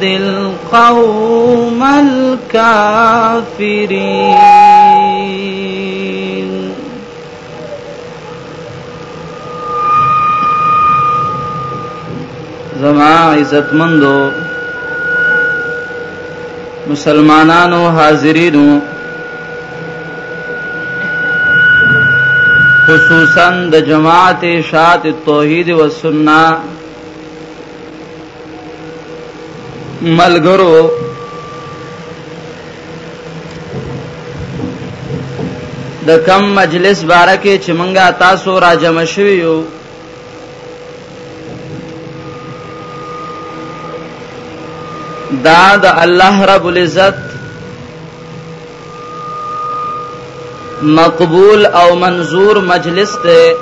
دل قوم الكافرين زما عزت مندو مسلمانانو حاضرینو خصوصا د جماعت شات توحید و سنت ملګرو د کم مجلس باره کې چې مونږه تاسو را جمع شوی یو دا د الله رب العزت مقبول او منظور مجلس ته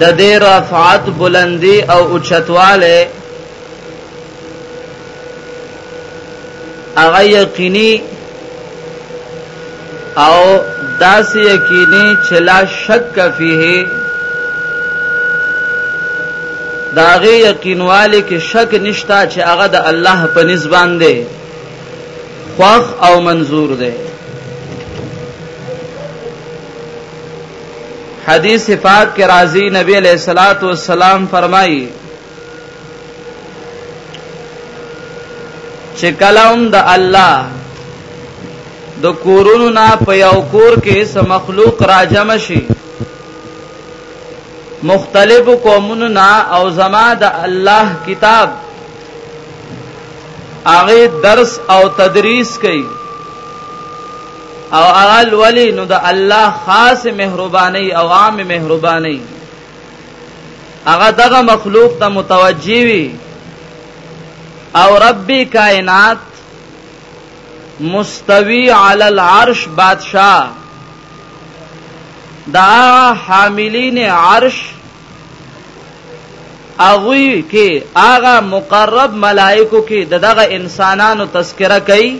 د دې رفعت بلندی او اوچتواله هغه یقیني او داس یقیني چې لا شک فيه داغه یقینواله کې شک نشتا چې هغه د الله په نسبت باندې خوخ او منظور ده حدیث پاک کې راځي نبی علیہ الصلات والسلام فرمایي چې کلام د الله د کورونو نه په یو کور کې سم مخلوق راجم شي مختلف قومونو نه او زما د الله کتاب هغه درس او تدریس کوي او هغه ولی نو د الله خاص مهرباني او عام مهرباني هغه دغه مخلوق ته متوجي وي او رب کائنات مستوی علی العرش بادشاہ دا حاملین عرش اغوی کې هغه مقرب ملائکو کې دغه انسانانو تذکرہ کوي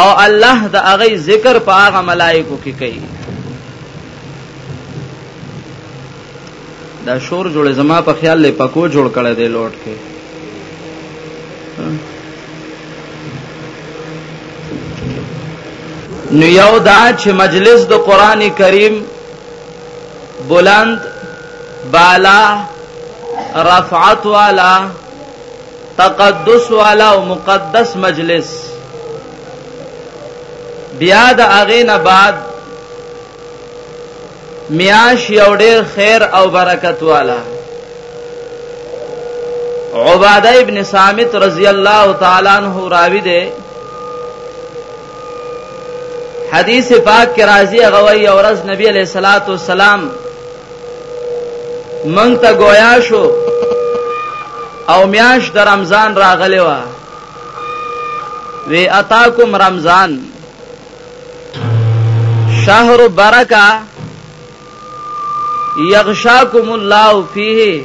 او الله د هغه ذکر په هغه ملائکو کې کوي دا شور جوړه زما په خیال له پکو جوړ کړه دی لوټ کې نو یو دا چې مجلس د قران کریم بلند بالا رفعت والا تقدس والا او مقدس مجلس بیا د هغه نه بعد میاش یو ډیر خیر او برکت والا عباده ابن صامت رضی الله تعالی عنہ راوی دی حدیث پاک کې راځي هغه وی اورز نبی علیہ الصلات والسلام مونږ ته گویا شو او میاش د رمضان راغلی و وی اتاکم رمضان شهر برکه یغشاکم الله فیه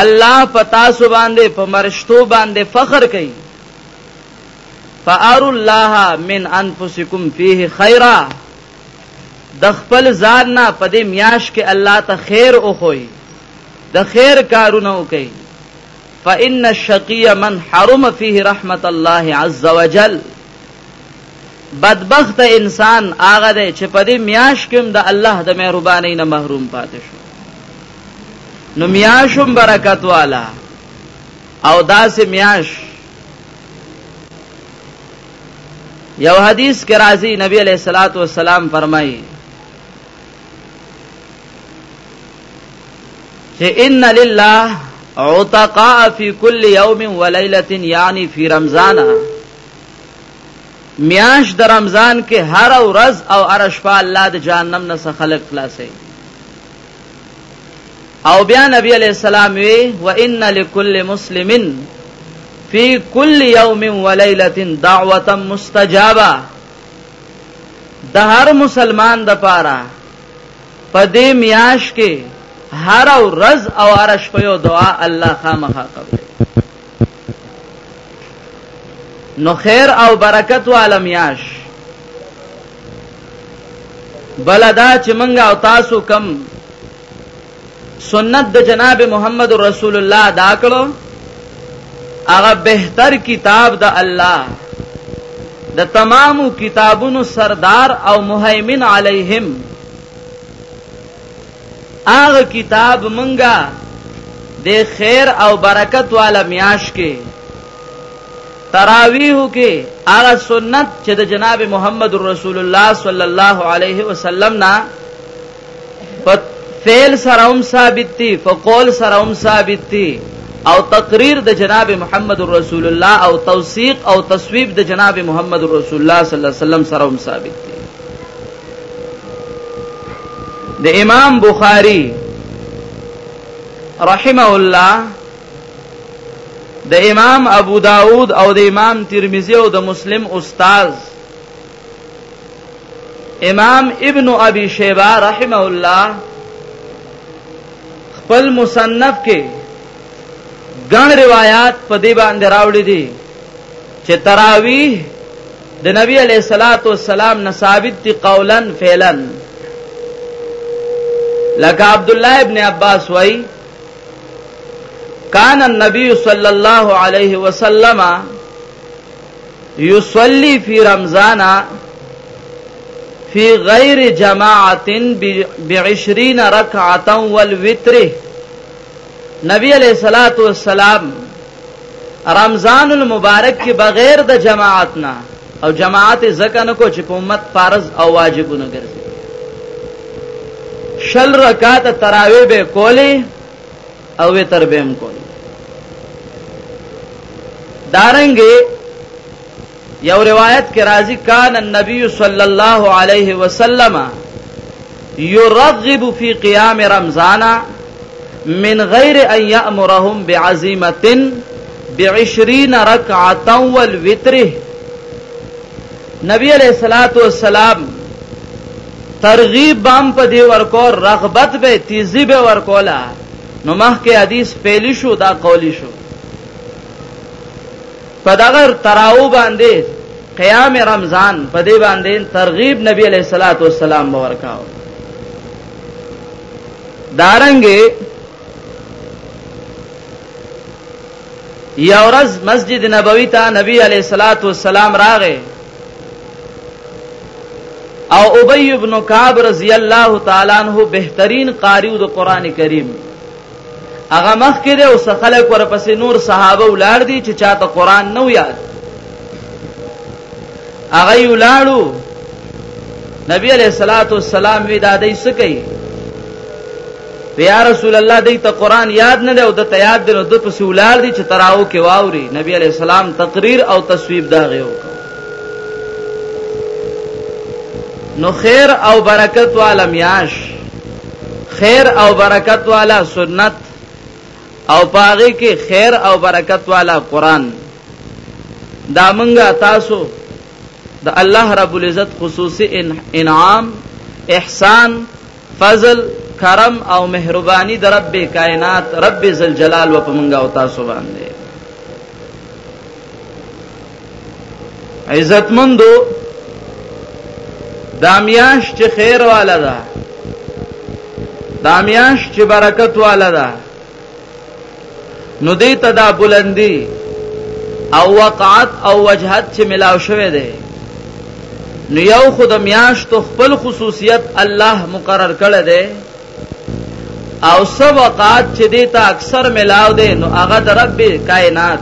الله پتا سو باندې په مرشتو باندې فخر کوي فار الله من انفسکم فيه خیرا د خپل ځان نه په دې میاش کې الله ته خیر او خوې د خیر کارونه وکي فإن الشقي من حرم فيه رحمت الله عز وجل بدبخت انسان هغه دی چې په دې میاش کې د الله د مهرباني نه محروم پاتې شو نو میاشم برکت والا او داسې میاش یو حدیث کې راځي نبی علیہ الصلات والسلام فرمایي چې ان لله عتقاء فی کل یوم و لیلۃ یعنی فی رمضان میاش د رمضان کې هر ورځ او هر شپه الله د جهنم نه خلق خلاصي او بیا نبی علیہ السلام وی وان لكل مسلم فی کل یوم ولیلۃ دعوه مستجابه د هر مسلمان د پاره په دې میاش کې هر ورځ او هر شپه یو دعا الله خامخا قبول نو خیر او برکت والا میاش بلدا چې منګه او تاسو کم سنت د جناب محمد رسول الله دا کړو هغه بهتر کتاب د الله د تمامو کتابونو سردار او مهیمن علیهم هغه کتاب منګه د خیر او برکت والا میاش کې تراویح کې هغه سنت چې د جناب محمد رسول الله صلی الله علیه وسلم نه په فعل سره هم ثابت دي په قول سره هم ثابت دي او تقریر د جناب محمد رسول الله او توثیق او تصویب د جناب محمد رسول الله صلی الله علیه وسلم سره هم ثابت دي د امام بخاری رحمه الله د امام ابو داود او د امام ترمذی او د مسلم استاد امام ابن ابي شيبه رحمه الله خپل مصنف کې ګڼ روایت په دې باندې راوړي دي چې تراویح د نبی علیہ الصلات والسلام نه ثابت دي قولا فعلا لکه عبد الله ابن عباس وای کان النبی صلی الله علیه وسلم یصلی فی رمضان فی غیر جماعت بعشرین رکعتا والوتر نبی علیہ الصلات والسلام رمضان المبارک کې بغیر د جماعت نه او جماعت زکه نه کو چې په امت فرض او واجبونه ګرځي شل رکعات تراوی به کولی او وتر به هم کولی دارنګي یو روایت کې راځي کان النبي صلی الله علیه وسلم يرغب في قيام رمضان من غير ان يأمرهم بعزيمه بعشرين ركعه والوتر نبی علیہ الصلات والسلام ترغیب بام په دی ورکو رغبت به تیزی به ورکولا نو مخکې حدیث پیلی شو دا قولی شو په دغه تراو باندې قیام رمضان په دې باندې ترغیب نبی علیہ الصلوۃ والسلام ورکاو دارنګه یا ورځ مسجد نبوی ته نبی علیہ الصلوۃ والسلام راغې او ابی ابن کعب رضی الله تعالی عنہ بهترین قاری د قران کریم هغه مخ کې دی او خلک ورپسې نور صحابه ولار دي چې چاته قران نو یاد هغه یولاړو نبی علیہ الصلوۃ والسلام وی دا دای سکی یا رسول الله دای ته قران یاد نه دی او د ته یاد دی نو د پس ولار دي چې تراو کې واوري نبی علیہ السلام تقریر او تصویب دا غیو نو خیر او برکت والمیاش خیر او برکت والا سنت او پاغه کې خیر او برکت والا قران دا منګه تاسو د الله رب العزت خصوصي انعام احسان فضل کرم او مهرباني د رب کائنات رب ذل جلال و په منګه او تاسو باندې عزتمندو دامیاش چې خیر والا ده دامیاش چې برکت والا ده نو دې ته دا بلندی او وقعت او وجهت چې ملاو شوه دی نو یو خود میاش تو خپل خصوصیت الله مقرر کړی دی او سبقات چې دیتا اکثر ملاو دي نو هغه د رب کائنات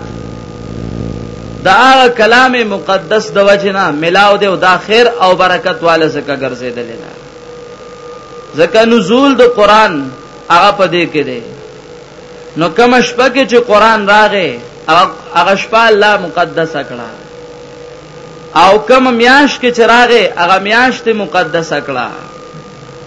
دا کلام مقدس د وجنا ملاو دی او دا خیر او برکت والا زکه ګرځیدل نه زکه نزول د قران هغه په دې کې دی نو کوم شپه کې چې قران راغې هغه شپه الله مقدس کړه او کوم میاش کې چې راغې هغه میاش ته مقدس کړه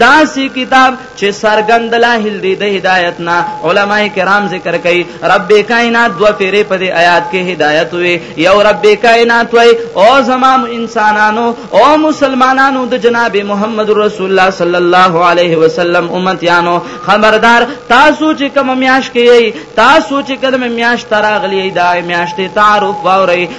داسی کتاب چه سرګند دلاهیل دی د هدایت نه علماء کرام ذکر کوي رب کائنات دو پیری په دی آیات کې هدایت وي یو رب کائنات وي او زمام انسانانو او مسلمانانو د جناب محمد رسول الله صلی الله علیه وسلم امتیانو خبردار تاسو چې کوم میاش کې تاسو چې کوم میاش تراغلی دا میاش ته تعارف واوري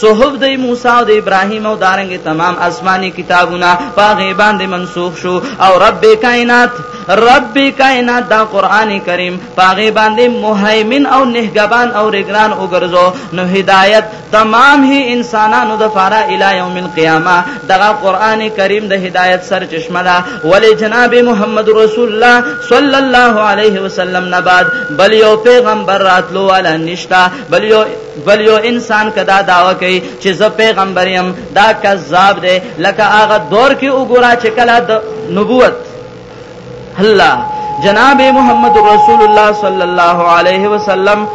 صحف د موسی او د ابراهیم او دارنګ تمام آسماني کتابونه پاغه باندې منسوخ شو او رب کائنات رب کائنات دا قران کریم پاغه باندې مهیمن او نهګبان او رګران وګرځو نو هدایت تمام هی انسانانو د فارا الی یوم القیامه دغه قران کریم د هدایت سر چشمه ده ولی جناب محمد رسول الله صلی الله علیه وسلم نه بعد بل یو پیغمبر راتلو والا نشتا بل یو بل یو انسان کدا داوا کوي چې زه پیغمبر یم دا کذاب دی لکه هغه دور کې وګورا چې کله د نبوت الله جناب محمد رسول الله صلی الله علیه وسلم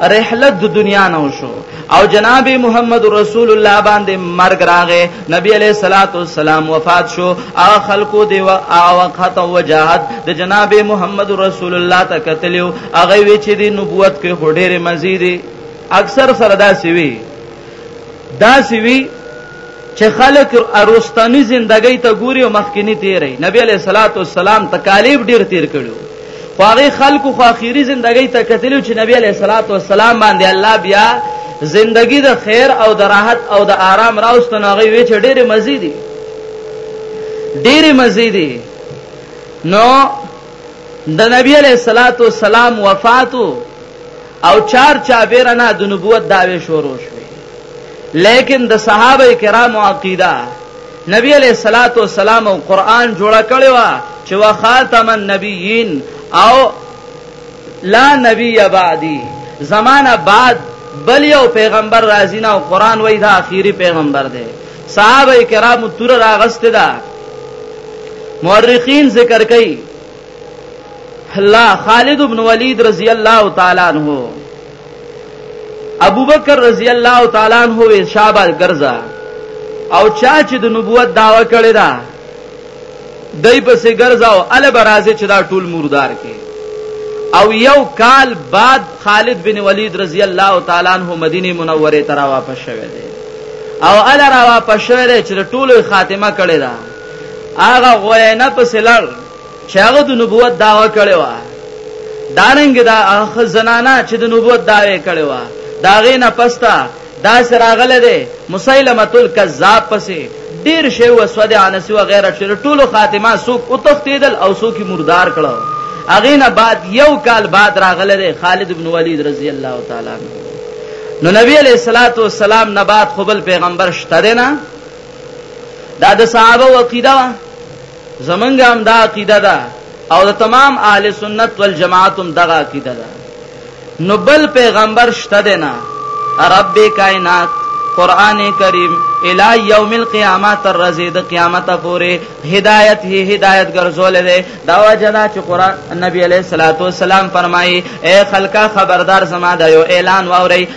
رحلت د دنیا نه وشو او جناب محمد رسول الله باندې مرګ راغې نبی علیہ الصلات والسلام وفات شو هغه خلکو دی وا هغه وخت وجاهت د جناب محمد رسول الله ته کتلو هغه وی چې دی نبوت کې هډېره مزيدي اکثر سره دا سوي دا سوي چې خلک اروستانی زندګۍ ته ګوري او مخکینی تیری نبی علیہ الصلات والسلام تکالیف ډیر تیر کړو خو هغه خلکو خو اخیری زندګۍ ته کتلو چې نبی علیه الصلاۃ والسلام باندې الله بیا زندگی د خیر او د راحت او د آرام راوستنه غي وی چې ډېر مزي دي ډېر مزي دي نو د نبی علیہ الصلات والسلام وفات او چار چا بیرنا د نبوت داوی شروع شوه لیکن د صحابه کرامو عقیده نبی علیه الصلاة والسلام قرآن جوړه کړی و چې وخاتم النبیین او لا نبی بعدی زمانہ بعد بل یو پیغمبر راځي نه او قرآن وای دا اخیری پیغمبر دی صحابه کرامو تور راغست ده مورخین ذکر کوي الله خالد ابن ولید رضی الله تعالی عنہ ابوبکر رضی الله تعالی عنہ وی شابه ګرځا او چا چې د نبوت داوا کړی دا دای په سي ګرځاو ال برازه چې دا ټول مردار کې او یو کال بعد خالد بن ولید رضی الله تعالی عنہ مدینه منوره ته را واپس شوه دی او ال را واپس شوه چې ټول خاتمه کړی دا هغه غوینه په سلړ چې هغه د نبوت داوا کړې و دارنګ دا اخ زنانا چې د نبوت داوی کړې و دا غې نه پستا دا سراغله ده مسیلمه تل کذاب پسې ډیر شی و سود انس و غیره چې ټولو خاتمه سوق او تختیدل او سوق مردار کړه اغه نه بعد یو کال بعد راغله ده خالد ابن ولید رضی الله تعالی عنہ نو نبی علیہ الصلوۃ والسلام نه بعد خپل پیغمبر شته نه دا د صحابه وقیده زمونږ هم دا عقیده ده او د تمام اهل سنت والجماعت هم دغه عقیده ده نو بل پیغمبر شته دی نه رب کائنات قران کریم الی یوم القیامه تر ورځې د قیامت پورې هدایت هی هدایت ګرځول دی دا وجدا چې قران نبی علیہ الصلوۃ والسلام فرمایي اے خلکا خبردار زما دا یو اعلان واوري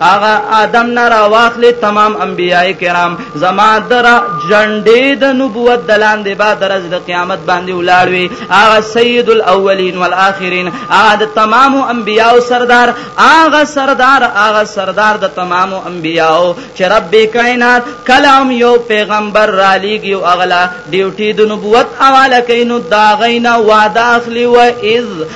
هغه آدم نه را واخلې تمام انبیای کرام زما در جنډې د نبوت دلاندې با درز د قیامت باندې ولاړوي هغه سید الاولین والآخرین هغه د تمام انبیاو سردار هغه سردار هغه سردار د تمام انبیاو چې رب کائنات کلام یو پیغمبر را لېږي او اغلا ډیوټي د نبوت حواله کینو دا غینا وعده اخلي و اذ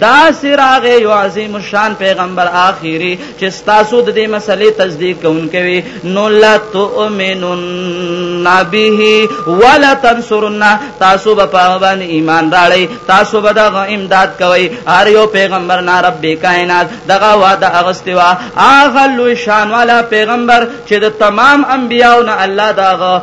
داسې راغی یو عظیم الشان پیغمبر آخری چې ستاسو د دې مسلې تصدیق کوونکی وي نو لا تؤمنون به ولا تنصرن تاسو به په باندې ایمان راړی تاسو به دغه امداد کوي هر یو پیغمبر نه رب کائنات دغه وعده اغستی وا اغه لوی شان والا پیغمبر چې د تمام انبیاو نه الله دغه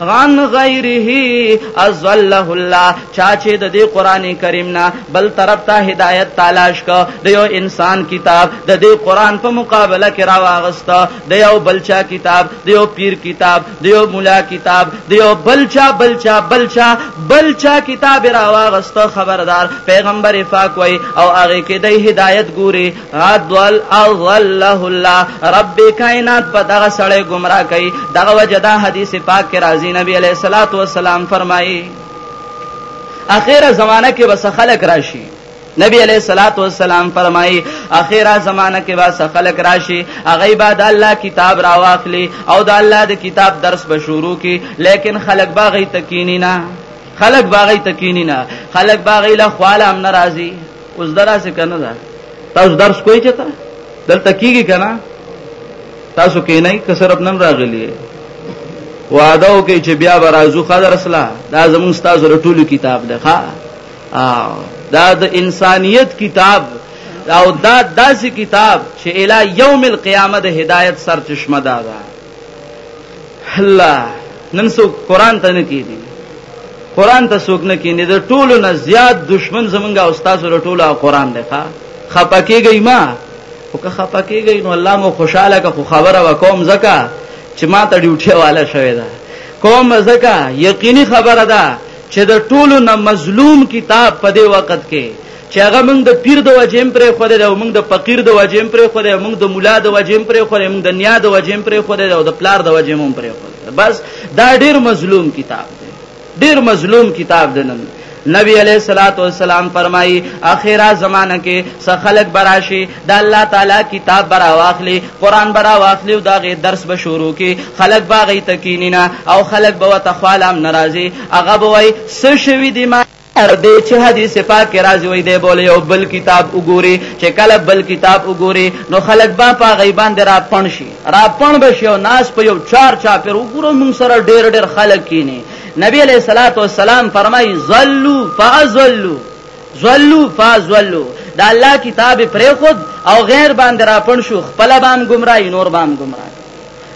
غان غیره ازله الله چا چې د دې قران کریم نه بل طرف ته هدایت تلاش کو د یو انسان کتاب د دې قران په مقابله کې راوغست د یو بلچا کتاب د یو پیر کتاب د یو مولا کتاب د یو بلچا بلچا بلچا بلچا کتاب راوغست خبردار پیغمبر پاک وای او هغه کې د هدایت ګوري ادول اضله الله رب کائنات په دغه سړی گمراه کوي دغه وجدا حدیث پاک کې راځي نبی علیہ الصلات والسلام فرمایي اخیره زمانہ کې بس خلق راشي نبی علیہ الصلات والسلام فرمایي اخیرا زمانہ کې با سخلق راشي اغه بعد الله کتاب را واخلي او د الله د کتاب درس به شروع کی لیکن خلق باغی تکینی نه خلق باغی تکینی نه خلق باغی له خواله هم ناراضي اوس دراسه کنه دا تاسو درس کوی چته دلته کیږي کنه تاسو کې نه کسرت نن راغلی وعده وکي چې بیا برازو خضر اصله دا زمون تاسو رټولو کتاب ده ښا دا د انسانیت کتاب او دا داسې کتاب چې اله یوم القیامت هدایت سرچشمه ده دا الله نن څوک قران ته نه کیدی قران ته څوک نه کیدی د ټولو نه زیات دشمن زمونږه استاد له ټولو قران دی ښا خپکیږي ما او که خپکیږي نو الله مو خوشاله که خو خبره وکوم زکه چې ما ته ډیوټي والا شوی دا کوم زکه یقیني خبره ده چې د ټولو نه مظلوم کتاب په دې وخت کې چې هغه موږ د پیر د وجې هم پرېښودی دی او موږ د فقیر د وجې هم پرېښودی او موږ د ملا د وجې هم پرېښودی موږ د نیا د وجې هم پرېښودی دی او د پلار د وجې هم پرېښودی بس دا ډیر مظلوم کتاب دی ډیر مظلوم کتاب دی نن نبی علیہ الصلات والسلام فرمایي اخیرا زمانہ کې سخلق براشي د الله تعالی کتاب برا واخلي قران برا واخلي او دا غي درس به شروع کی خلق باغی تکینینا او خلق به وتخوالم ناراضي هغه بوي سشوي دي ما تر دې چې حدیث پاک کې راځي وي دی بوله یو بل کتاب وګوري چې کله بل کتاب وګوري نو خلک با په غیبان دی را پڼ شي را پڼ بشي او ناس په یو چار چا پر وګورو مون سره ډېر ډېر خلک کینی نبی علیہ الصلوۃ والسلام فرمای زلوا فازلوا زلوا فازلوا دا الله کتاب پر خود او غیر باندې را پڼ شو خپل بام گمراهی نور بام گمراهی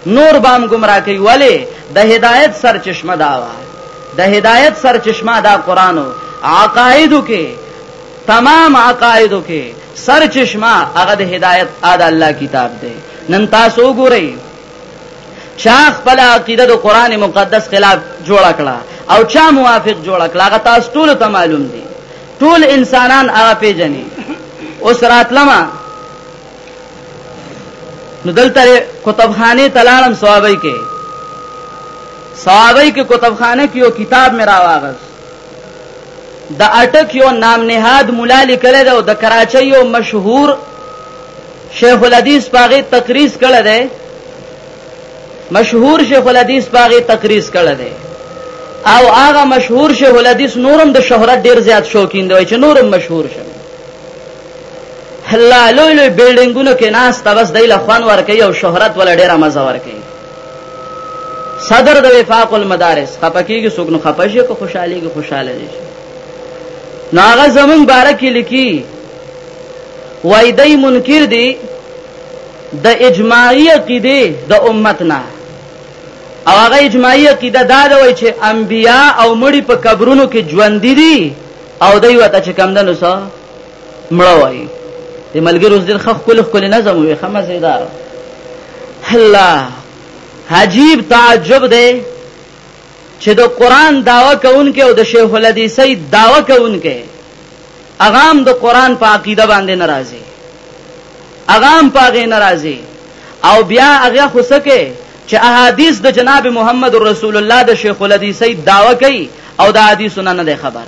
نور به هم ګمراه کوي ولې د هدایت سرچشمه دا وه د هدایت سرچشمه دا قران او عقایدو کې تمام عقایدو کې سرچشمه هغه د هدایت ادا الله کتاب دی نن تاسو ګورئ چا خپل عقیده د قران مقدس خلاف جوړ کړه او چا موافق جوړ کړه هغه تاسو ټول ته معلوم دي ټول انسانان هغه پیژني اوس راتلمه نو دلته کتابخانه ته لاړم ثوابي کې ثوابي کې کتابخانه کې یو کتاب مې راواغس د اټک یو نام نهاد مولا لیکل دی او د کراچۍ یو مشهور شیخ الحدیث پاغه تقریز کړه دی مشهور شیخ الحدیث پاغه تقریز کړه دی او هغه مشهور شیخ الحدیث نورم د شهرت ډیر زیات شوکین دی چې نورم مشهور شي الله لوی لوی بلډینګونو کې ناس ته بس دایله خوان ور کوي او شهرت ول ډیره مزه ور کوي صدر د وفاق المدارس خپکیږي څوک نو خپشي کو خوشحالي کې خوشاله دي ناغه زمون بارک لیکي وای دای منکر دي د اجماعی عقیده د امت نه او هغه اجماعی عقیده دا ده وای چې انبیا او مړي په قبرونو کې ژوند دي او دوی وته چې کم دنو سره مړه وای د ملګرو ډیر خخ کول خپل نظم وي خمزیدار الله عجیب تعجب دی چې د قران داوا کوونکې او د شیخ الحدیثي داوا کوونکې اغام د قران په عقیده باندې ناراضي اغام پاغه ناراضي او بیا هغه خوسکه چې احادیث د جناب محمد رسول الله د شیخ الحدیثي داوا کوي او د حدیثونه نه خبر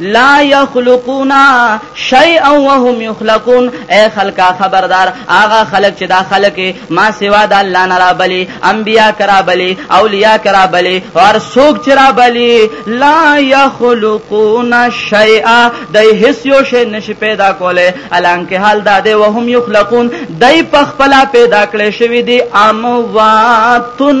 لا یخلقون شیئا وهم یخلقون اے خلقا خبردار آغا خلق چې دا خلق ما سوا د الله نه را بلی انبیا کرا بلی اولیاء کرا بلی اور سوک چرا بلی لا یخلقون شیئا دای هیڅ یو شی نشي پیدا کوله الانکه حال دا دی وهم یخلقون دای پخپلا پیدا کړی شوی دی امواتن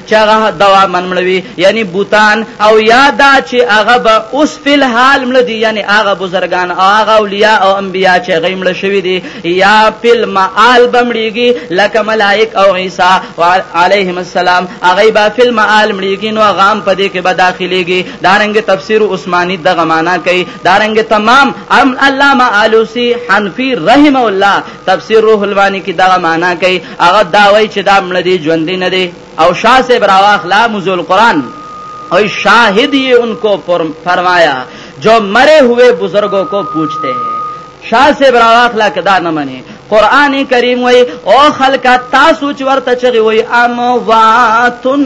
چې هغه دواما مړه وي یعنی بوتان او یا دا چې هغه به اوس فی الحال مړه دي یعنی هغه بزرګان او هغه اولیاء او انبیاء چې هغه مړه شوي دي یا فی المعال به مړیږي لکه ملائک او عیسی علیهم السلام هغه به فی المعال مړیږي نو هغه هم په دې کې به داخليږي دارنګ تفسیر عثماني دغه معنا کوي دارنګ تمام ام علامه علوسی حنفی رحم الله تفسیر روح الوانی کی دغه معنا کوي هغه دا وای چې دا مړ دی ژوند نه دی او شاه صاحب راواخلا مزول قران او شاهد یې انکو فرمایا جو مرے ہوئے بزرگوں کو پوچھتے ہیں شاه صاحب راواخلا کدا نه منی قران کریم وای او خلق تاسو چې ورته چغي وای امواتن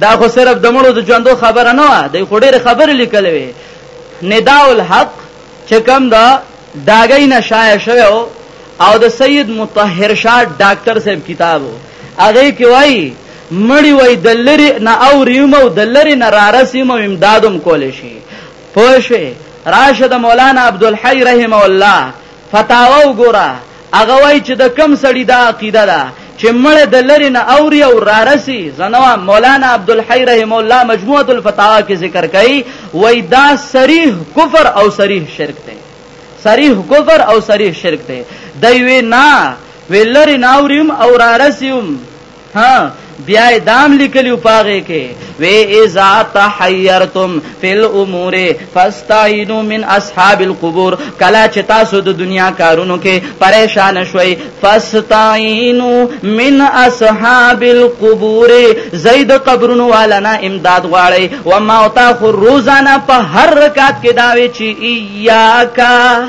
دا خو صرف د مړو د ژوندو خبره نه وه د خو ډېر خبرې لیکلې وي نداء الحق چې کوم دا داګی نه شایع شوی او د سید مطهر شاه ډاکټر صاحب کتاب هغه کې وایي مړی وای د لری نه او ریم او د لری نه رارسیم او امدادم کول شي پوه شئ راشه د مولانا عبدالحی رحم الله فتاوا وګوره هغه وای چې د کم سړی دا عقیده ده چې مړ د لری نه اوري او رارسي زنوا مولانا عبدالحی رحم الله مجموعه الفتاوا کې ذکر کړي وای دا صریح کفر او صریح شرک دی صریح کفر او صریح شرک دی دی وی نه ویلری ناوریم او رارسیم ها بیا دام لیکلیو پاغه کې وی اذا تحیرتم فی الامور فاستعینوا من اصحاب القبور کلا چې تاسو د دنیا کارونو کې پریشان شوي فاستعینوا من اصحاب القبور زید قبرونو والا نه امداد غواړي و ما تاخر روزانه په هر رکعت کې داوي چې ایاکا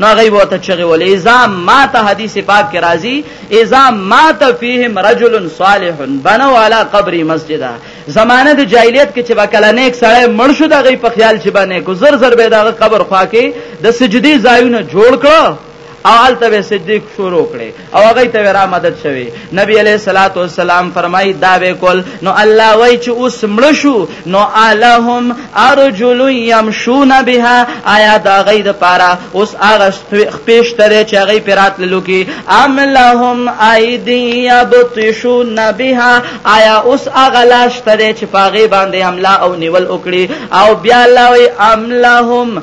نو هغه وته چغه ولې اذا ما ته حدیث پاک کې راځي اذا ما ته فیهم رجل صالح بنو علی قبر مسجد زمانه د جاهلیت کې چې وکړه نیک سړی مړ شو دغه په خیال چې باندې کو زر زر به دغه قبر خوا کې د سجدي ځایونه جوړ کړو او الته به سجدي شروع کړي او هغه ته ورا مدد شوی نبی علیہ الصلوۃ والسلام فرمای دا به کول نو الله وای چې اوس مړ شو نو الہم ارجل یمشون بها آیا دا غي د پاره اوس هغه خپېش ترې چې هغه پرات للو کې ام لهم ایدی یبطشون بها آیا اوس هغه لاش ترې چې پاغه باندې حمله او نیول وکړي او بیا الله وای ام لهم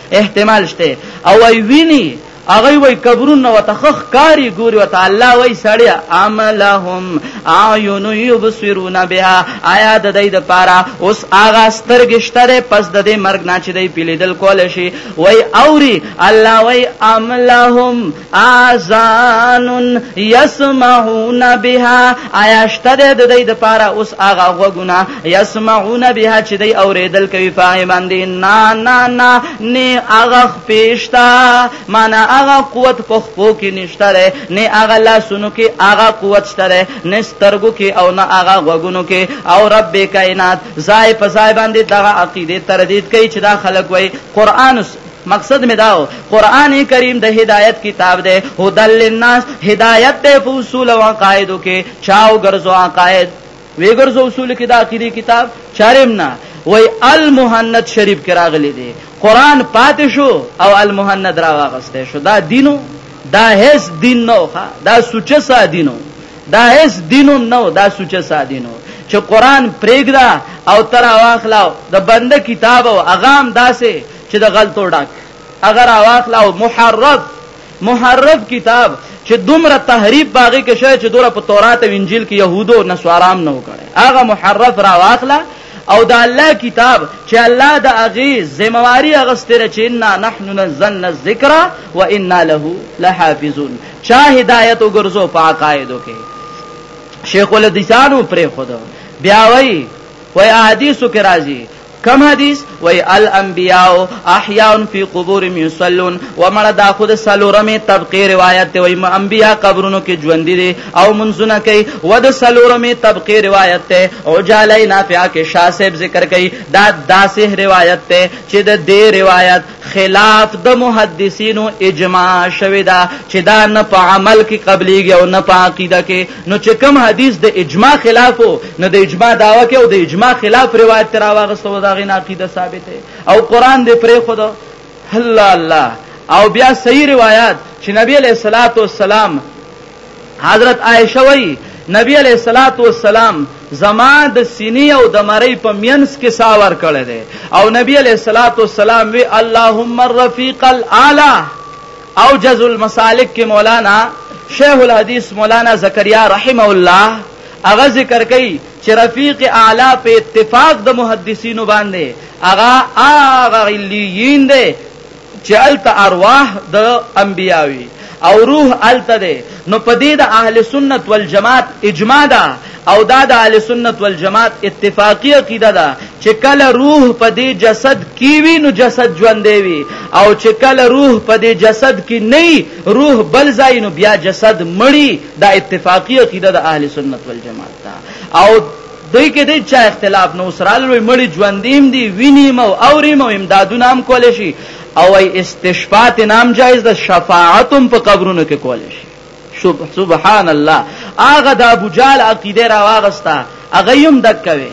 احتمال شته او وی ویني هغه وای قبرونه وتخخ کاری ګوري وت الله وای سړی عملهم اعین یبصرون بها آیا د دې د پاره اوس هغه سترګشتره پس د دې مرګ نه چې دې پیلیدل کول شي وای اوري الله وای عملهم اذان يسمعون بها آیاشته د دې د پاره اوس هغه غوګونه يسمعون بها چې دی اوریدل کوي فای باندې نا نا نا نه هغه پېشتا معنا هغه قوت په خپو کې نشته نه هغه لاسونو کې هغه قوت شته نه سترګو کې او نه هغه غوګونو کې او رب کائنات زای په زای باندې دغه عقیده تردید کوي چې دا خلک وای قران مقصد می داو قران کریم د هدایت کتاب دی هدل للناس هدایت ته په اصول او عقاید کې چاو ګرځو عقاید وی ګرځو اصول کې د عقیده کتاب چارم نه وای المهند شریف کې راغلي دي قران پاتې شو او المهند را واغسته شو دا دینو دا هیڅ دین نه ښه دا سوچه سا دینو دا هیڅ دینو نه دا سوچه سا دینو چې قران پرېګدا او تر واخلا د بنده کتاب او اغام داسې چې د غلطو ډک اگر اواخلا او محرف محرف کتاب چې دومره تحریف باغې کې شوی چې دوره په تورات او انجیل کې يهودو نسوارام نه وکړي هغه محرف را واخلا او دا الله کتاب چې الله د اغي ذمہواری اغستره چې ان نحن نزلنا الذکر وانا له لحافظون چا هدایت وګرځو په عقایدو کې شیخ الحدیثانو پرې خود بیا وای وای احادیثو کې راځي کوم حدیث وای الانبیاء احیاء فی قبورهم یصلون و مړه دا خود سلورمه طبقه روایت ته وای انبیاء قبرونو کې ژوند دي او منځونه کوي و د سلورمه طبقه روایت ته او جالی نافع کې شاسب ذکر کوي دا داسه روایت ته چې د دې روایت خلاف د محدثینو اجماع شوی دا چې دا نه په عمل کې قبليږي او نه په عقیده کې نو چې کوم حدیث د اجماع خلاف نو د اجماع داوا کې او د اجماع خلاف روایت تر واغستو دا غي عقیده ثابته او قران دې پرې خود الله الله او بیا صحیح روایت چې نبی علیہ الصلوۃ والسلام حضرت عائشه وایي، نبي علیه الصلوة والسلام زما د سینې او د مرۍ په مینځ کې ساه ورکړې ده او نبي علیه الصلوة والسلام وي، اللهم الرفیق الاعلی اوجز المسالک کې مولانا شیخ الحدیث مولانا زکریا رحمه الله هغه ذکر کوي چې رفیق اعلی په اتفاق د محدثینو باندې هغه هغه علیین دی چې هلته ارواح د انبياء وي او روح هلته دی نو په دې د اهل سنت والجماعت اجماع ده او دا د اهل سنت والجماعت اتفاقی عقیده ده چې کله روح په دې جسد کې وي نو جسد ژوند دی او چې کله روح په دې جسد کې نه روح بل ځای نو بیا جسد مړی دا اتفاقی عقیده د اهل سنت والجماعت ده او دوی کې د هیچا اختلاف نه وسرالوی مړي ژوندي هم دي ویني هم او اوري هم او امدادونه هم کولی شي او ای استشفاعت نام جایز ده شفاعت هم په قبرونو کې کولی شي سبحان الله هغه د ابو جال عقیده را واغستا هغه هم دک کوي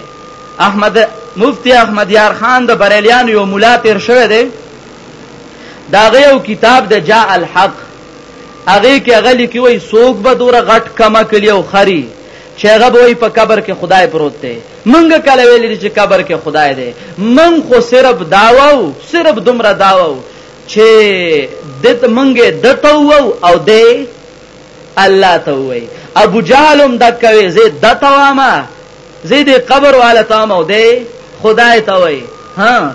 احمد مفتی احمد یار خان د بریلیان یو مولا تیر شوی دی دا غیو کتاب د جاء الحق هغه کې هغه لیکي وای سوق به دور غټ کما کلی او خري چې هغه به وایي په قبر کې خدای پروت دی منګه کله ویل دي چې قبر کې خدای دی من خو صرف داواو صرف دومره داواو چې دت منګه دته وو او دی الله ته وای ابو جهل هم د کوي زه دته وامه زه دې قبر والا تام او دی خدای ته وای ها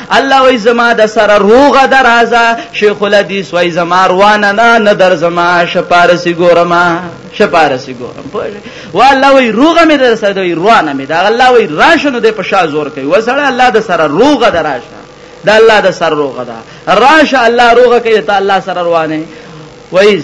الله وای زما د سره روغه درازه شیخ الحدیث وای زما روانه نه نه در زما شپارسی ګورما شپارسی ګورم پوه و الله وای روغه مې در سره دی روانه مې دا الله وای راشنو د پښا زور کوي وسړه الله د سره روغه دراشه د الله د سره روغه ده راشه الله روغه کوي ته الله سره روانه وای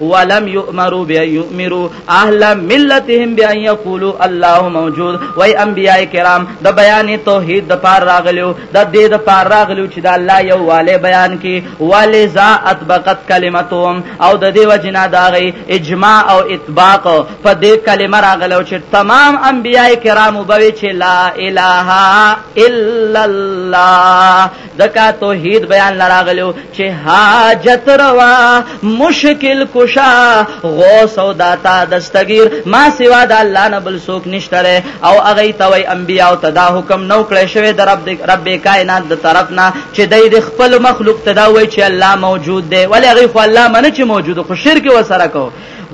ولم يؤمروا بأن يؤمروا اهل ملتهم بأن يقولوا الله موجود وای انبیاء کرام د بیان توحید د پار راغلیو د دې د پار راغلیو چې د الله یو والي بیان کی ولذا اطبقت کلمتهم او د دې وجنا داغي اجماع او اطباق په دې کلمه راغلو چې تمام انبیاء کرام وبوي چې لا اله الا الله ځکه توحید بیان لراغلو چې حاجت روا مشکل کشا غوث او داتا دستگیر ما سوا د الله نه بل څوک نشته او هغه توي انبیا او تدا حکم نو کړی شوی د رب رب کائنات د طرف نه چې د خپل مخلوق تدا وای چې الله موجود دی ولې هغه خو الله منه چې موجود خو شرک وسره کو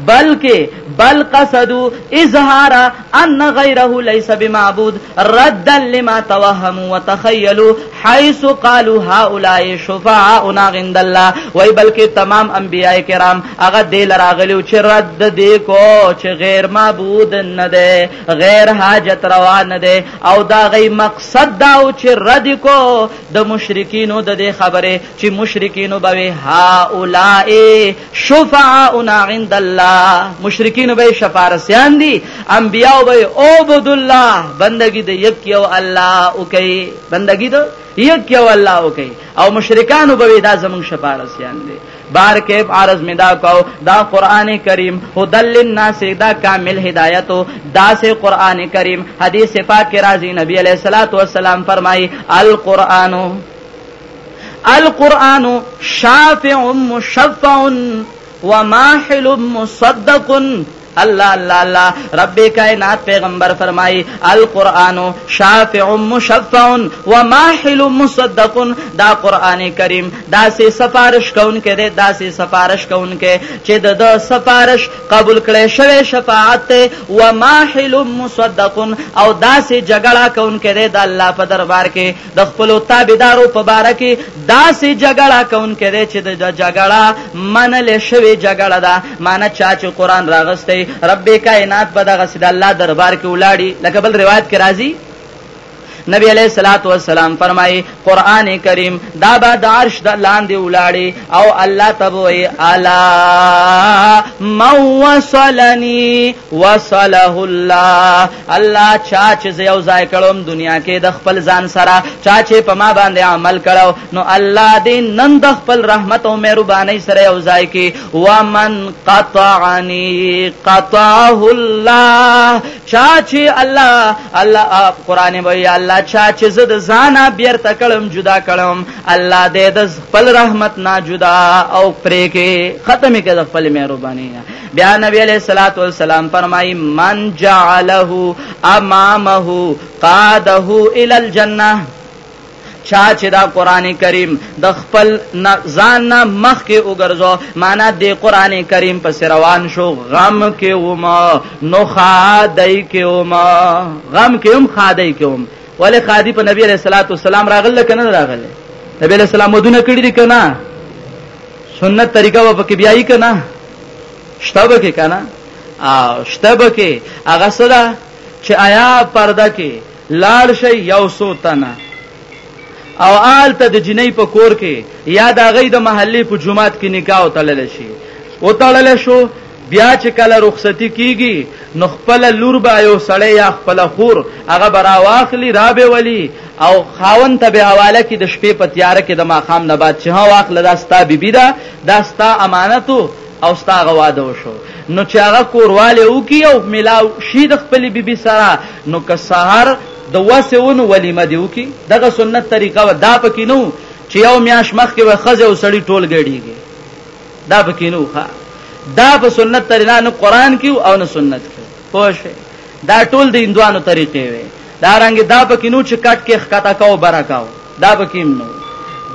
بلکه بل قصدوا اظهار ان غيره ليس بمعبود ردا لما توهموا وتخيلوا حيث قالوا هؤلاء شفعاؤنا عند الله وای بلکه تمام انبیای کرام هغه دل راغلیو چې رد دې کو چې غیر معبود نه ده غیر حاجت روا نه ده او دا غي مقصد دا او چې رد کو د مشرکینو د دې خبره چې مشرکینو به هؤلاء شفعاؤنا عند الله مشرکین به شفارسیان دي انبیاء به عبد الله بندگی د یک یو الله او کوي بندگی د یک یو الله او کوي او مشرکان به دا زمون شفارسیان دي بار کې عارض می دا کو دا قران کریم هدل للناس دا کامل هدایت دا سه قران کریم حدیث پاک کې راځي نبی علیہ الصلوۃ والسلام فرمایي القرآن القرآن شافع مشفع وماحل مصدق الله الله الله رب کائنات پیغمبر فرمای القرآن شافع مشفع و ماحل مصدق دا قرآن کریم دا سي سفارش کون کې ده دا سي سفارش کون کې چې د د سفارش قبول کړي شوی شفاعت ته و ماحل مصدق او دا سي جګړه کون کې ده د الله په دربار کې د خپلو تابعدارو په باره کې داسې جګړه کوونکی دی چې د جګړه منل شوې جګړه ده معنی چا چې قران راغستی رب کائنات په دغه سید الله دربار کې ولاړی لکه بل روایت کې راځي نبی علیہ الصلات والسلام فرمایي قران کریم دا به د عرش د لاندې ولاړی او الله تبوي الا من وصلني وصله الله الله چا چې یو ځای کړم دنیا کې د خپل ځان سره چا چې په ما باندې عمل کړو نو الله دې نن د خپل رحمت او مهرباني سره یو ځای کې ومن قطعني قطعه الله چا چې الله الله قران وایي الله چا چې زه د ځان بیر تکړم جدا کړم الله دې د خپل رحمت نه جدا او پرې کې ختمه کې د خپل مهرباني بیا نبی علیہ الصلوۃ والسلام فرمای من جعله امامه قاده الى الجنه چا چې دا قران کریم د خپل ځان نه مخ کې وګرځو معنا د قران کریم پس روان شو غم کې وما نو خادای کې وما غم کې هم خادای کې وم ولې خادی په نبی علیہ الصلوۃ والسلام راغله کنه راغله نبی علیہ السلام ودونه کړی دي کنه سنت طریقه و پکې بیاي کنه شته به کې کنه او شته به کې هغه سره چې آیا پرده کې لاړ شي یو سو تنه او آلته د جنۍ په کور کې یا د غي د محلي په جماعت کې نکاح وتړل شي وتړل شو بیا چې کله رخصتی کیږي نو خپل لور به یو سړی یا خپل خور هغه برا واخلی را به ولی او خاون ته به حواله کې د شپې په تیار کې د ماقام نه بعد چې ها واخل دا ستا بیبی دا دا ستا امانت او ستا هغه واده وشو نو چې هغه کورواله وکي او ملاو شي د خپلې بیبي سره نو که سهار د وسې ونو ولیمه دې وکي دغه سنت طریقه و دا پکې نو چې یو میاش مخکې و ښځه او سړی ټول ګډېږي دا پکې نو ښه دا په سنت طریقه نه قران کې او نه سنت کې پوه شئ دا ټول د هندوانو طریقې وي دا رنګ دا پکې نو چې کټ کې ښکتا کاو برا کاو دا پکې هم نو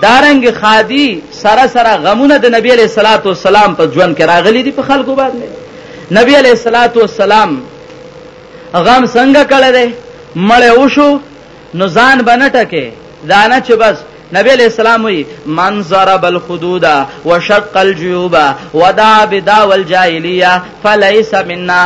دارنګ خادي سره سره غمونه د نبی علیہ الصلوۃ والسلام په ژوند کې راغلي دي په خلکو باندې نبی علیہ الصلوۃ والسلام غم څنګه کړی دی مړ وشو نو ځان بنټه کې دانه چې بس نبی علیہ السلام وی من ضرب الخدود وشق الجيوب ودعا بدعوى الجاهليه فليس منا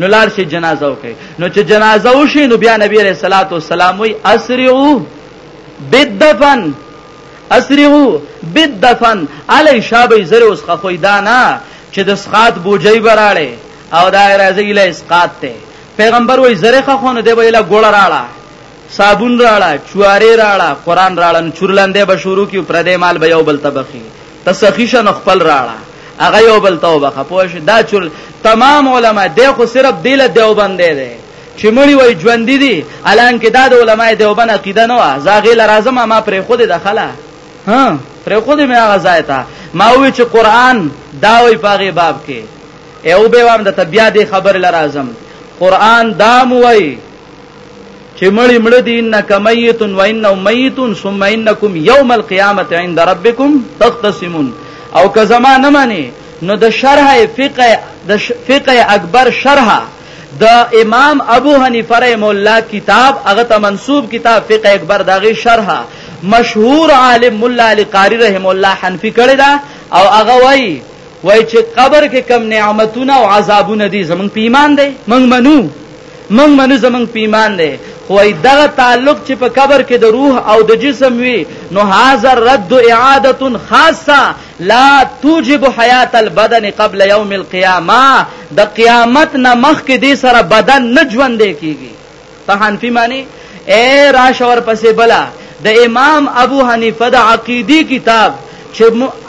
نو لار شي جنازه وکي نو چې جنازه وشي نو بیا نبی عليه الصلاه والسلام وي اسرعو بالدفن اسرعو بالدفن علي شابه زره اوس خخوي دانا چې د سقات بوجي براړي او دا راځي له اسقات ته پیغمبر وای زره خخونه دی ویلا ګوړه راړه صابون راړه چوارې راړه قران راړه نو چورلندې به شروع کیو پردې مال به یو بل ته بخي ته سخی شنو خپل راړه هغه یو بل ته وبخه پوه شي دا چور تمام علما دی خو صرف دیله دیوبند دی چې مړی وای ژوند دي الان کې دا د علما دیوبند عقیده نه و زاغه لرازم ما پرې خود د خلا ها پرې خود مې هغه ځای ته ما وی چې قران دا وی پاغه باب کې او به وام د طبيعت خبر لرازم قران دا موي چې مړی مړ دي انک میت و انه میت ثم انکم یوم القیامت عند ربکم تختصمون او که زما نه مانی نو د شرح فقه د فقه اکبر شرح د امام ابو حنیفه رحم الله کتاب هغه ته منسوب کتاب فقه اکبر دغه شرح مشهور عالم مولا علی قاری رحم الله حنفی کړی دا او هغه وایي وایي چې قبر کې کم نعمتونه او عذابونه دي زمونږ په ایمان دی مونږ منو مونږ منو زمونږ په ایمان دی خو ای دغه تعلق چې په قبر کې د روح او د جسم وي نو حاضر رد اعاده خاصه لا توجب حیات البدن قبل یوم القیامه د قیامت نه مخکې دې سره بدن نه ژوند کیږي په حنفي معنی اے راشور پسې بلا د امام ابو حنیفه د عقیدی کتاب چې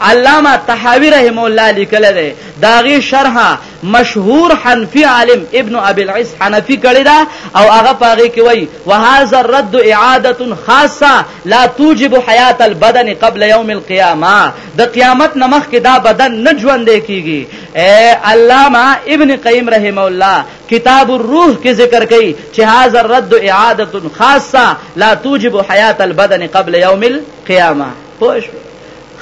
علامه طحاوی رحم الله لیکل دی داغه شرح مشهور حنفی عالم ابن ابي العز حنفی کړی دا او هغه پاغه کې وای وهذا الرد اعاده خاصه لا توجب حیات البدن قبل يوم القيامه د قیامت نمخ کې دا بدن نه ژوند کیږي اے علامه ابن قیم رحم الله کتاب الروح کې ذکر کوي چې هاذا الرد اعاده خاصه لا توجب حیات البدن قبل یوم القیامه پوه شو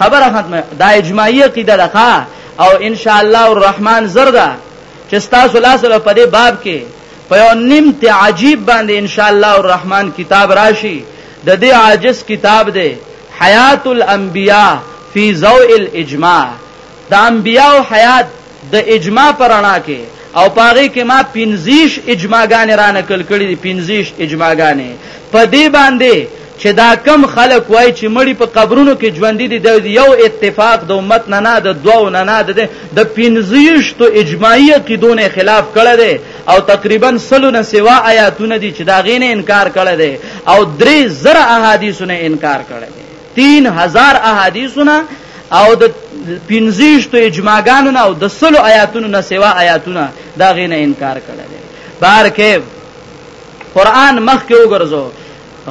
خبره ختمه دا اجماعي عقیده ده او ان شاء الله الرحمن زردا چې تاسو لاس له پدې باب کې په یو نیم ته عجیب باندې ان شاء الله الرحمن کتاب راشي د دې عاجز کتاب دی حیات الانبیاء فی ضوء الاجماع د انبیاء او حیات د اجماع په رڼا کې او په هغې کې ما پنځيش اجماعګانې را نقل کړي دي، پنځيش اجماعګانې په دې باندې چې دا کم خلک وایي چې مړي په قبرونو کې ژوندي دي، د یو اتفاق د امت نه نه، د دوو نه نه، د د پنځيشتو اجماعي عقیدو نه خلاف کړی دی او تقریبا سلو نه سوا آیاتونه دي چې د هغې نه انکار کړی دی او درې زره احادیثو نه انکار کړی دی. تین هزار احادیثونه او د پنځیشتو اجماعګانو نه او د سلو آیاتونو نه سوا آیاتونه دا غینه انکار کړی دی بار کې قران مخ کې وګرځو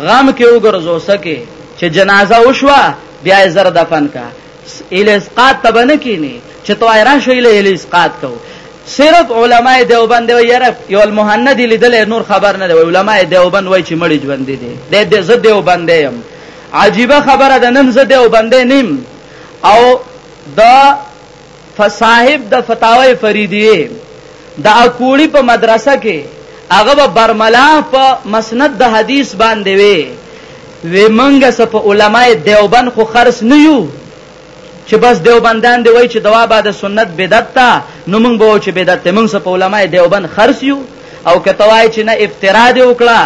غم کې وګرځو سکه چې جنازه وشوه بیا یې زر دفن کا اله اسقات تب نه کینی چې تو ایران شو اله اله اسقات کو صرف علماء دیوبند وی یره یو المهند لیدل نور خبر نه دی علماء دیوبند وای چې مړی ژوند دي د دې زده دیوبند یم عجیبه خبره ده نن زه دیوبندی نیم او د فصاحب د فتاوی فریدیه د اکوړی په مدرسه کې هغه به برملا په مسند د حدیث باندې وي وی منګه سپ علماء دیوبند خو خرس نه یو چې بس دیوبندان دی وای چې دوا بعد سنت بدعت تا نو موږ به چې بدعت ته موږ په علماء دیوبند خرڅ یو او کته وای چې نه افترا دی وکړه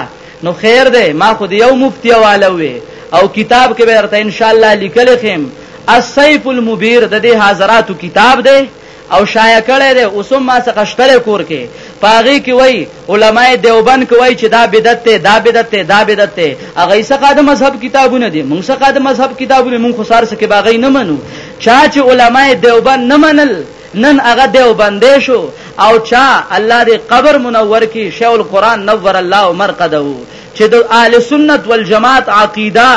نو خیر دی ما خو یو مفتی والوي او کتاب کې ورته ان شاء الله لیکل خیم السیف المبیر د دې حاضراتو کتاب دی او شایع کړی دی اوس هم ما څخه شته دی کور کې په هغې کې وایي علماء دیوبند کې وایي چې دا بدعت دی دا بدعت دی دا بدعت دی هغوی څخه د مذهب کتابونه دي موږ څخه د مذهب کتابونه موږ خو سار څه کې به هغوی نه منو چا چې علماء دیوبند نه منل نن هغه دیوبندې شو او چا الله دې قبر منور کې شیخ القرآن نور الله مرقده چې د اهل سنت والجماعت عقیده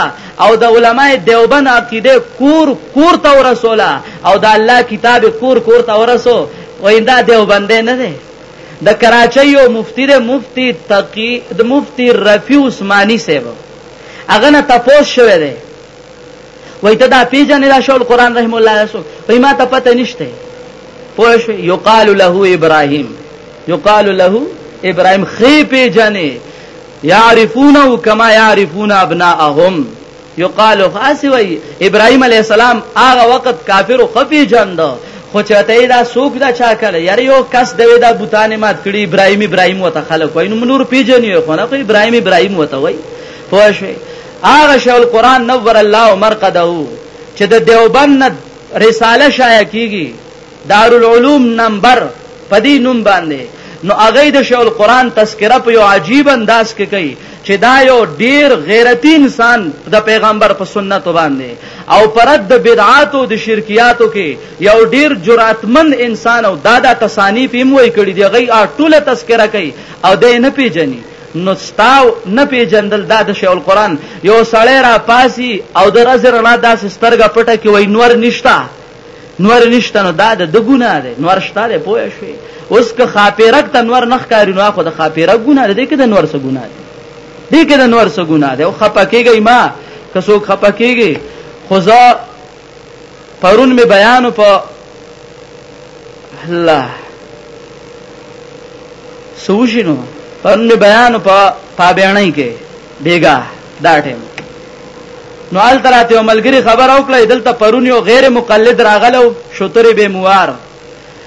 او د علماء دیوبند عقیده کور کور ته ورسوله او د الله کتاب کور کور ته ورسو ویندا دیوبند نه دی د کراچۍ یو مفتی د مفتی تقی د مفتی رفیع عثماني صاحب هغه نه تپوس شوه دی وای ته دا پیژنې دا شول قران رحم الله یسو وای ما ته پته نشته پوه شو یقال له ابراهیم یقال له ابراهیم خې پیژنې یعرفونه کما یعرفون ابناءهم یقال خاص وای ابراهیم علی السلام هغه وخت کافر او خفي جند خو چاته دا سوق دا چا کړ یار یو کس دی دا بوتانه مات کړي ابراهیم ابراهیم وته خلک وای نو منور پیژنې خو نه ابراهیم ابراهیم وته وای پوه شو هغه شیخ القرآن نور الله مرقده چې د دیوبند نه رساله شایع کیږي دارالعلوم نمبر په دې نوم باندې نو هغه د شیخ القرآن تذکره په یو عجیب انداز کې کوي چې دا یو ډیر غیرتی انسان د پیغمبر په سنت باندې او پرد د بدعات او د شرکیاتو کې یو ډیر جرأتمن انسان او دادا تصانیف هم وای کړی دی غي ټوله تذکره کوي او د نه پیژني نو ستا او نه پېژندل دا د شیع القرآن یو سړی راپاڅي او د ورځې رڼا داسې سترګه پټه کړي وایي نور نشته نور نشته نو دا د ده ګناه دی نور شته دی پوه شوې اوس که ښاپېرک ته نور نه ښکاري نو خو د ښاپېرک ګناه دی دی که د نور څه ګناه دی دی که د نور څه ګناه دی او خفه کېږئ ما که څوک خفه کېږي خو زه پرون می بیان په الله سوشینو پرون می بیان په پابېړنۍ کې بیګا دا ټیم نو ال تراته عملګری خبر او کړی دلته پرون یو غیر مقلد راغلو شوتری به موار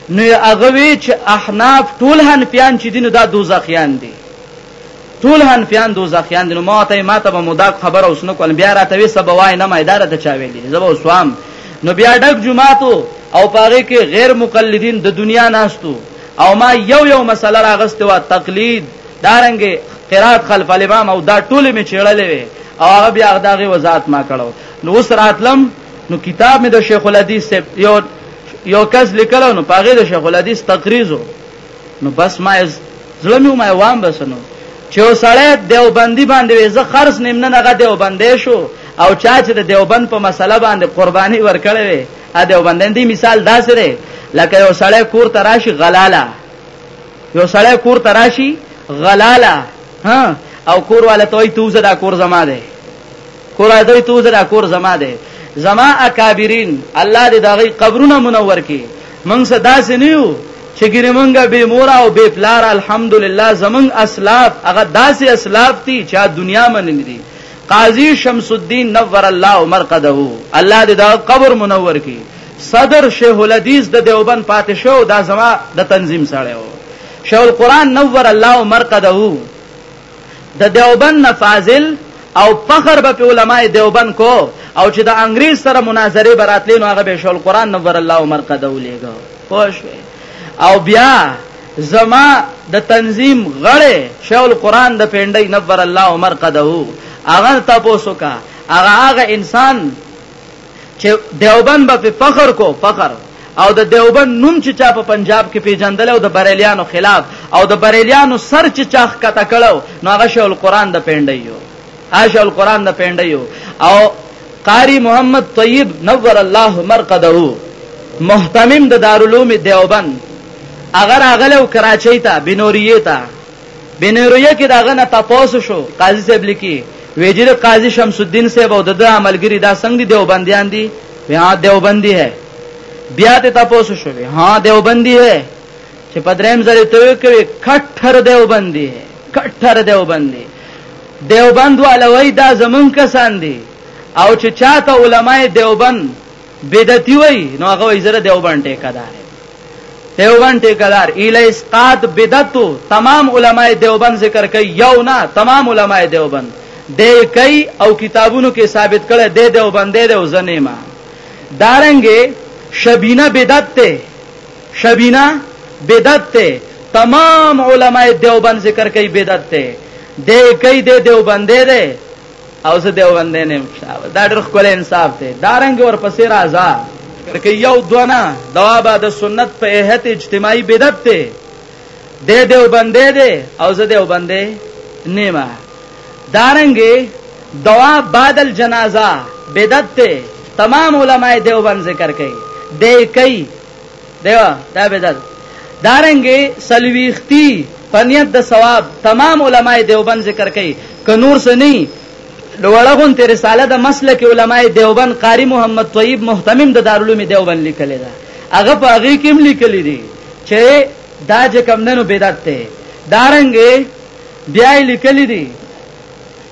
نو هغه وی چې احناف ټول هنفیان چې دین دا دوزخیان دي ټول حنفیان دوزخیان دي نو ما ته ما ته به مو دا خبره اوس نه کول بیا راته وې سبا وای نه ما اداره ته چا ویلې زه به وسوام نو بیا ډک جمعاتو او پاره کې غیر مقلدین د دنیا ناستو او ما یو یو مسله راغسته وا تقلید دارنګ قرات خلف الامام او دا ټول می چیړلې وي او هغه بیا دغه وضاحت ما کړو نو اوس راتلم نو کتاب می د شیخ الحدیث یو یو کس لیکلو نو پاره د شیخ الحدیث تقریزو نو بس ما زړه مې ما وام بس نو چې وسړی دیوبندي باندې وې زه خرڅ نیم نه هغه دیوبندې شو او چا چې د دیوبند په مسله باندې قرباني ورکړې وې ا دیوبندې دی مثال داسې دی لکه یو سړی کور ته راشي غلاله یو سړی کور ته راشي غلاله ها او کور والا توي توزه دا کور زما ده کور والا توي توزه دا کور زما ده زما اکابرین الله دې دغه قبرونه منور کړي موږ څه داسې نه یو چې ګینه موږ به مور او به پلار الحمدلله زمنګ اسلاف هغه داسې اسلاف دي چې دنیا منل دي قاضی شمس الدین نور الله عمر قده الله دې دا قبر منور کړي صدر شیخ الحدیث د دیوبند پاتې شو دا زما د تنظیم سره و شیخ القرآن نور الله عمر قده د دیوبند نه فاضل او فخر به په علماء دیوبند کو او چې د انګریز سره مناظره به راتلې نو هغه به شول قران نور الله مرقده ولېګو پوښوي او بیا زما د تنظیم غړې شول قران د پینډي نور الله مرقده هغه تاسو کا هغه هغه انسان چې دیوبند به په فخر کو فخر او د دیوبند نوم چې چا په پنجاب کې پیژندل او د بریلیانو خلاف او د بریلیانو سر چې چا ښکته کړو نو هغه شیخ القرآن د پینډیو هغه شیخ القرآن د پینډیو او قاری محمد طیب نور الله مرقده محتمم د دارالعلوم دیوبند اگر اغلو کراچۍ ته بنوریه ته بنرویه کې داغه نه تاسو شو قاضي صاحب لیکي ویجره قاضي شمس الدین صاحب او د عملګری دا څنګه دي دیوبندیان دي بیا دیوبندی ہے بیا ته تاسو شو ها دیوبندی ہے چې پدریم زری ته کوي کټر دیوبندی ہے کټر دیوبندی دیوبند والوی دا زمون کسان دي او چې چاته علماي دیوبند بدعتي وای نو هغه وای زره دیوبند ټیکدار دیوبند ټیکدار اله اسقات بدعتو تمام علماء دیوبند ذکر کوي یو نه تمام علماء دیوبند د کوي او کتابونو کې ثابت کړي د دیوبند دی او زنه ما دارنګې شبینه بدعت ته شبینه بدعت ته تمام علماء دیوبند ذکر کوي بدعت ته د کوي د دیوبند دی او زه دیوبندې نه یم شابه دا ډېر ښکلی انصاف دی دا رنګ ورپسې راځه که یو دوه نه دوا به د سنت په احت اجتماعي بدعت دی دی دیوبندې دی او زه دیوبندې نه ما دا رنګ دوا بعد الجنازه بدعت دی تمام علماء دیوبند ذکر کوي دی کوي دیو دا بدل دارنګي سلويختی پنیت د ثواب تمام علماء دیوبند ذکر کوي ک نور سني لوړغون ته رساله د مسلک علماء دیوبند قاری محمد طیب محتمم د دارالعلوم دیوبند لیکل دا هغه په هغه کې لیکل دي چې دا چې کم ننو بدعت ته دارنګي بیا لیکل دي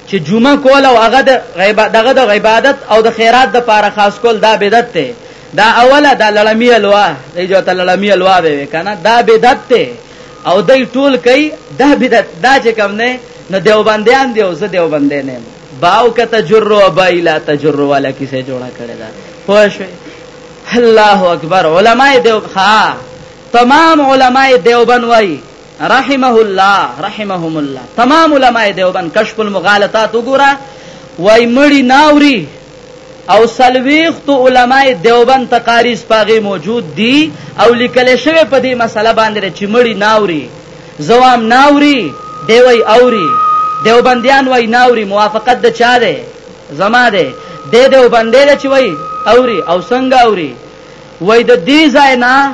چې جمعه کول او هغه د غیبت دغه د عبادت او د خیرات د پاره خاص کول دا بدعت ته دا اوله دا لړمی الوا دی جو ته لړمی الوا وی کنه دا بدعت ته او دای ټول کوي دا بدعت دا چې کوم نه نو دیوبندیان دی او زه دیوبند نه یم باو ک تجر و بایلا تجر والا کیسه جوړه کړی دا خوښ الله اکبر علماء دیو ها تمام علماء دیوبند وای رحمه الله رحمهم الله تمام علماء دیوبند کشف المغالطات وګوره وای مړی ناوري او سلويخت علماء دیوبند تقاریز پاغي موجود دي او لیکل شوی په دې مسله باندې چې مړی ناوري زوام ناوري دی وای اوري دیوبندیان وای ناوري موافقت د چا ده زما ده د دیوبندې چې وای اوري او څنګه اوري وای د دې ځای نه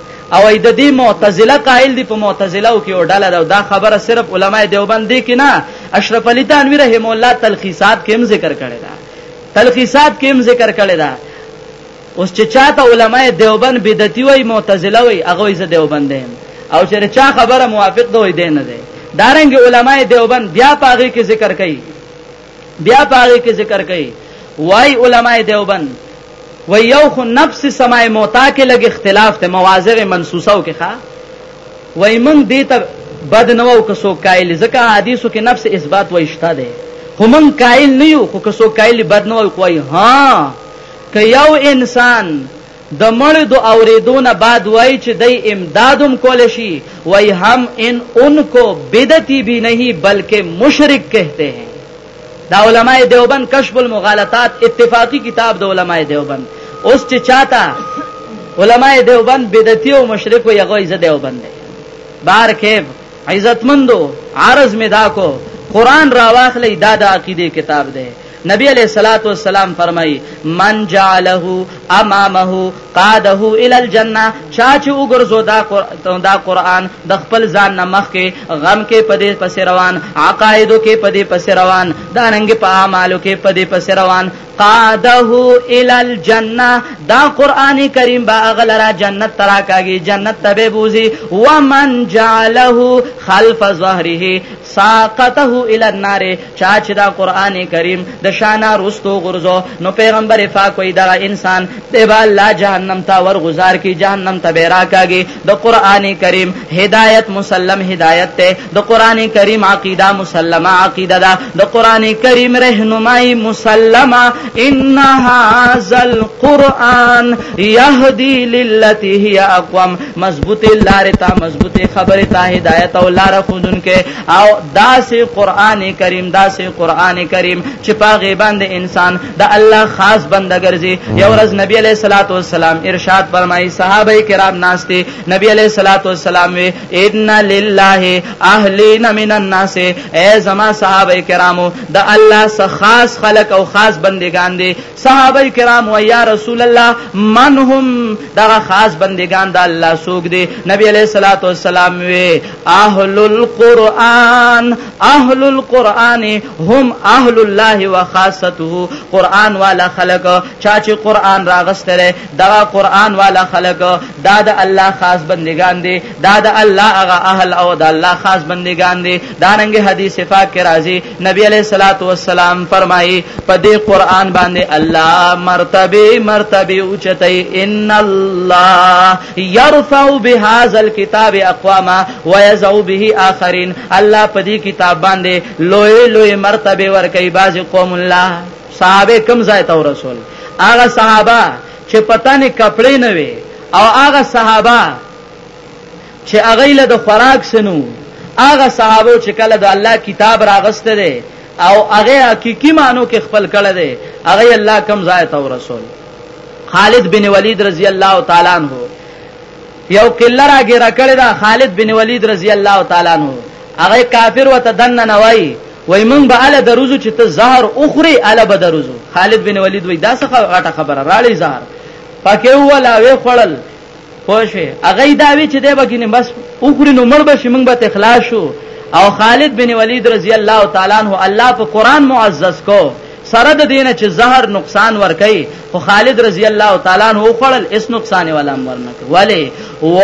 او اې د دې معتزله قائل دي په معتزله او کې وډاله دا, دا خبره صرف علما دیوبند دي کې نه اشرف علي تنویر رحم الله تلخیصات کې هم ذکر کړی دا تلخیصات کې هم ذکر کړی دا اوس چې چاته علما دیوبند بدعتي وای معتزله وای هغه یې دیوبند دي او چې چا خبره موافق دوی دی نه دی دارنګ علما دیوبند بیا پاغي کې ذکر کوي بیا پاره کې ذکر کوي وای علماء دیوبند و یو خو نفس سماع موتا کې لګ اختلاف ته مواضع منسوسه او کې ښا وای موږ دې ته بد نه وو کسو قائل ځکه حدیثو کې نفس اثبات وایشته ده خو موږ قائل نه یو خو کسو قائل بد نه وو کوی ها که یو انسان د مړي د اورېدو نه بعد وايي چې دی امداد هم کولی شي، وايي، هم ان ان کو بدعتي بي نهي بلکه مشرک کهتې هې. دا علماء دیوبند کشف المغالطات اتفاقي کتاب د علماء دیوبند اوس چې چا ته علماء دیوبند بدعتي او مشرک وي هغه زه دیوبند دی بار کېب عزتمندو عرض مې دا کو قرآن راواخلئ دا د عقیدې کتاب دی نبی علیہ الصلات والسلام فرمای من جعله امامه قاده الى الجنه چا چې وګرځو دا قرآن دا قرآن د خپل ځان نه مخ کې غم کې پدې پس روان عقایدو کې پدې پس روان دا رنګ په اعمالو کې پدې پس روان قاده الى الجنه دا قران کریم با اغلرا جنت ترا کاږي جنت تبه بوزي ومن جعله خلف ظهره ساقته الى النار چا چې دا قران کریم د شانا رستو غرزو نو پیغمبر پاک وی دا انسان به الله جهنم ته ورغزار کی جهنم ته بیرا کاږي د قران کریم هدایت مسلم هدایت ته د قران کریم عقیده مسلمه عقیده ده د قران کریم رهنمای مسلمه ان هاذا القران يهدي للتي هي اقوم مضبوطه لار ته مضبوطه خبره ته هدایت او لار خودن کې او داسې قران کریم داسې قران کریم چې پاغه باندې انسان د الله خاص بنده ګرځي یو ورځ نبی علیہ الصلوۃ والسلام ارشاد فرمایي صحابه کرام ناشته نبی علیہ الصلوۃ والسلام وی ان لله اهلین من الناس ای زما صحابه کرامو د الله څخه خاص خلق او خاص بندگان دي صحابه کرام وای یا رسول الله من هم دغه خاص بندگان د الله سوق دي نبی علیہ الصلوۃ والسلام وی اهل القرآن اهل القرآن هم اهل الله وخاصته قرآن والا خلق چا چې قرآن راغستره دغه قرآن والا خلق دا د الله خاص بندگان دي دا د الله هغه اهل او د الله خاص بندگان دي دا رنګ حدیث پاک کې راځي نبی علیہ الصلات والسلام فرمایي په دې قران باندې الله مرتبه مرتبه اوچتای ان الله يرفع بهذا الكتاب اقواما ويزو به اخرين الله په دې کتاب باندې لوی لوی مرتبه ور کوي باز قوم الله صحابه کم ځای ته رسول هغه صحابه چې پتانه کپڑے نه وي او هغه صحابه چې هغوی له د خوراک څه نه وو، هغه صحابه چې کله د الله کتاب راغستی دی او هغه یې حقیقي معنو کې خپل کړی دی، هغه یې الله کوم ځای ته ورسول؟ خالد بن ولید رضی الله تعالی عنه یو قله راګیره کړې ده، خالد بن ولید رضی الله تعالی عنه هغه کافر وته دنه نه وای وای مونږ به اله دروزو چې ته زهر اخري اله به دروزو خالد بن ولید وای دا څه غټه خبره راړی زهر پکې ولا وی خړل پوه شوې هغه یې داوي چې دی به کینې بس وخوري نو مړ به شي موږ به ته خلاص شو او خالد بن ولید رضی الله تعالی عنہ الله په قران معزز کو سره د دینه چې زهر نقصان ور کوي خو خالد رضی الله تعالی عنہ خوړل اس نقصان ولا امر نه کوي ولی و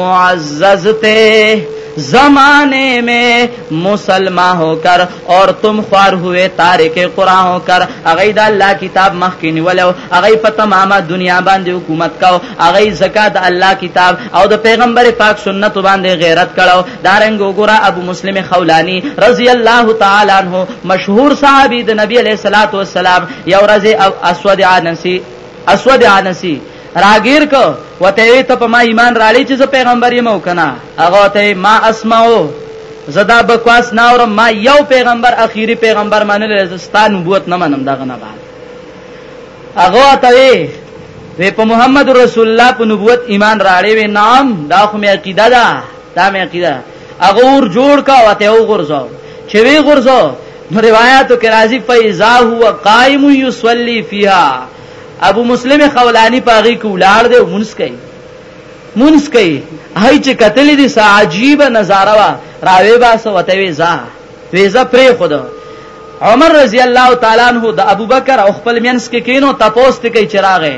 معزز ته زمانے میں مسلمان ہو کر اور تم خوار ہوئے تارک قرآن ہو کر اغی دا اللہ کتاب مخ کی نیولو اغی په تمامه دنیا باندې حکومت کاو اغی زکا دا اللہ کتاب او دا پیغمبر پاک سنت باندې غیرت کړو دارنګ وګوره ابو مسلم خولانی رضی الله تعالی عنہ مشهور صحابی د نبی علیہ الصلوۃ والسلام یو رضی اسود عنسی اسود عنسی راګیر کو وته ته په ما ایمان راړي چې زه پیغمبر یم او کنه هغه ته ما اسمعو زدا بکواس نه اور ما یو پیغمبر اخیری پیغمبر منل زستا نبوت نه منم دغه نه بعد هغه ته وی په محمد رسول الله په نبوت ایمان راړي وی نام دا خو می عقیده ده دا می عقیده هغه ور جوړ کا وته او غرزو چې وی غرزو نو روایتو کې راځي فیزا هو قائم یصلی فیها ابو مسلم خولانی پاغي کولاړ دی مونږ کوي مونږ کوي هاي چې قتل دي سا عجیب نظاره وا راوي باسه وته ویزا ویزا پرې خود عمر رضی الله تعالی عنہ د ابوبکر او خپل مینس کې کینو تپوست کوي چراغه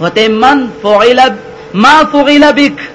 وته من فعل ما فعل بک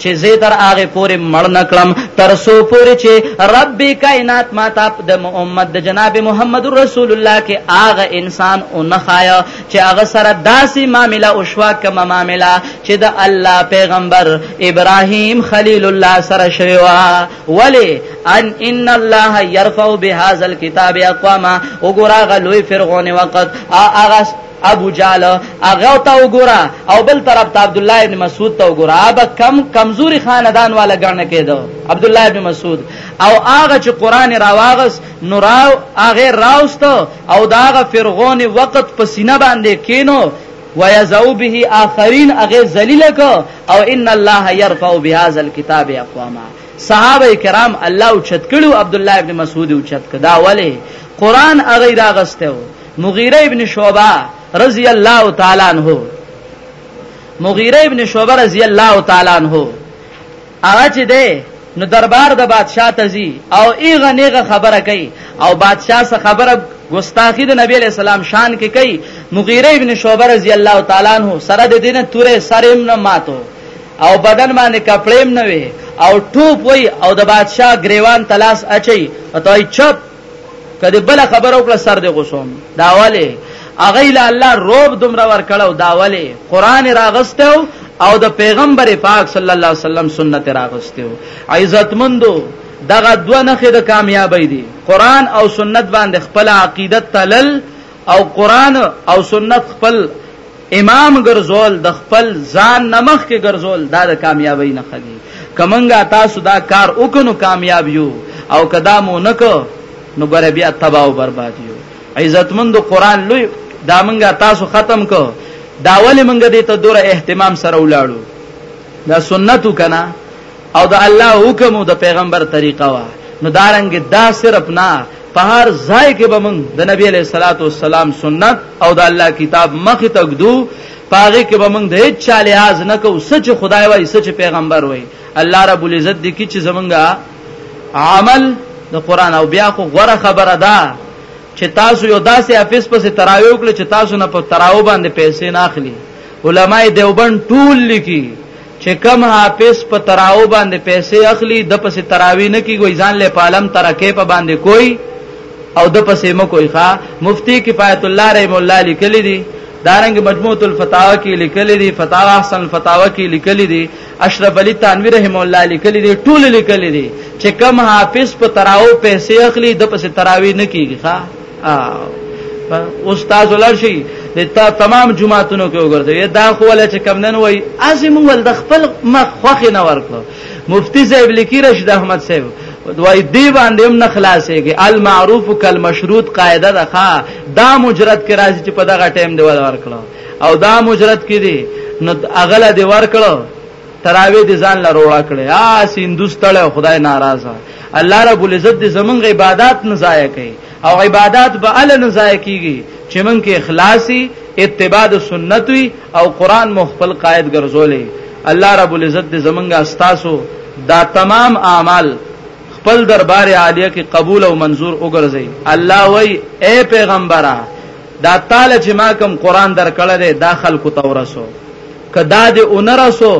چې زه تر هغه پورې مړ نکړم تر سو پورې چې رب کائنات ما ته د امت د جناب محمد رسول الله کې هغه انسان او نه خایا چې هغه سره داسې معاملې او شوا کوم معاملې چې د الله پیغمبر ابراهیم خلیل الله سره شوی و ولی ان ان الله يرفع بهذا الكتاب اقواما وګراغه لوی فرعون وقت هغه ابو جال هغه ته وګوره او بل طرف ته عبد الله ابن مسعود ته وګوره هغه کم کمزوري خاندان والا ګڼه کېدو عبد الله ابن مسعود او هغه چې قران راواغس نو راو هغه راوست او داغه فرغون وقت په سینه باندې کینو ويزعو به آخرين اغه ذلیل کو او ان الله يرفع بهذا الكتاب اقواما صحابه کرام الله او چت کړو عبد الله ابن مسعود او چت کدا ولی قران اغه راغسته مغیره ابن شعبہ رضی الله تعالی عنہ مغیره ابن شعبہ رضی الله تعالی عنہ هغه چې ده نو دربار د بادشاہ تزي او ایغه نیغه خبره کوي او بادشاہ سره خبره ګستاخی د نبی علیہ السلام شان کې کوي مغیره ابن شعبہ رضی الله تعالی عنہ سره د دینه توره سریم نه ماتو او بدن باندې کپړیم نه وي او ټوپ وي او د بادشاہ گریوان تلاس اچي او توي چپ کدی بل خبر او کړه سر دی غوسوم دا والے اغه له الله روب دومره ور کړو دا والے قران راغستو او د پیغمبر پاک صلی الله علیه وسلم سنت راغستو عزتمندو دغه دوه نخې د کامیابی دي قران او سنت باندې خپل عقیدت تلل او قرآن او سنت خپل امام ګرځول د خپل ځان نه مخکې ګرځول دا د کامیابۍ نښه دي که موږ تاسو دا کار وکړو نو کامیاب یو او که دا مو نه کړو نو ګوره بیا تباه او برباد یو عزتمند قرآن لوی دا موږ تاسو ختم کو دا ولې موږ دې ته دوره اهتمام سره ولاړو دا سنتو کنه او د الله حکم او د پیغمبر طریقه وا نو دارنګ دا صرف نه په هر ځای کې به موږ د نبی علیہ الصلوۃ والسلام سنت او د الله کتاب مخ ته ګدو پاغه کې به موږ د هیڅ چا لحاظ نه کوو سچ خدای وای سچ پیغمبر وای الله رب العزت دې کی چې زمونږه عمل د قران او بیا خو غره خبره ده چې تاسو یو داسې افیس پسې تراوی وکړي چې تاسو نه په تراو باندې پیسې نه اخلي علماي دیوبند ټول لیکي چې کم حافظ په تراو باندې پیسې اخلي د پسې تراوی نه کیږي ځان له پالم ترکه په باندې کوئی او د پسې مو کوئی ښا مفتی کفایت الله رحم الله لیکل دي دارنګ مجموعه الفتاوا کې لیکل دي فتاوا احسن الفتاوا کې لیکل دي اشرف علي تنویر رحم الله لیکل دي ټول لیکل دي چې کم حافظ په تراو پیسې اخلي د پسې تراوی نه کیږي ښا استاد ولرشي د تا تمام جمعهتونو کې وګرځي دا خو ول چې کم نن وای ازم ول د خپل مخ خوخه نه ورکړو مفتی صاحب لیکي رشد احمد صاحب دوی دی باندې هم نه خلاصيږي المعروف کل مشروط قاعده ده ښا دا مجرد کې راځي چې په دغه ټیم دی ول ورکړو او دا مجرد کې دی نو اغله دی ورکړو تراوی دې ځان لا روړه کړي آ سیندوس تړه خدای ناراضه الله رب العزت دې زمونږ عبادت نه ضایع کړي او عبادت به ال نه ضایع کیږي چې مونږ کې اخلاصي اتباع د سنت وي او قران مو خپل قائد ګرځولې الله رب العزت دې زمونږ استاسو دا تمام اعمال خپل دربار عالیه کې قبول او منظور وګرځي الله وای اے پیغمبره دا تعالی چې ما کوم قران درکړل دا خلکو تورسو که دا دې ونه رسو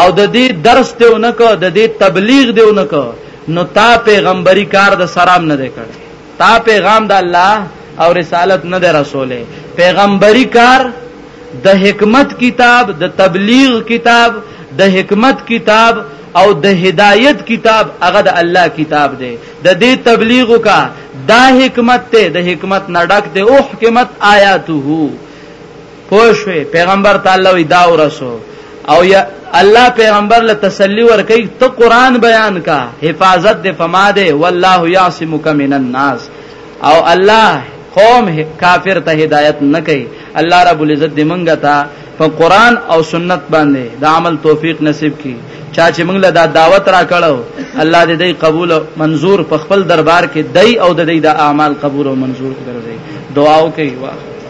او د دې درس دې ونه کو د دې تبلیغ دې ونه کو نو تا پیغمبري کار د سرام نه دی کړی تا پیغام د الله او رسالت نه دی رسوله پیغمبري کار د حکمت کتاب د تبلیغ کتاب د حکمت کتاب او د هدایت کتاب هغه د الله کتاب دی د دې تبلیغ کا دا حکمت ته د حکمت نه ډک ته او حکمت آیاته پوه شوې پیغمبر تعالی وی دا ورسو او یا الله پیغمبر له تسلی ورکي ته قران بیان کا حفاظت د فما ده والله یعصمک من الناس او الله قوم کافر ته هدایت نه کوي الله رب العزت دې مونږ ته په قران او سنت باندې د عمل توفیق نصیب کړي چا چې موږ له دا دعوت را کړو الله دې دې قبول او منزور په خپل دربار کې دای او د دې د اعمال قبول او منزور کړي دعا وکړي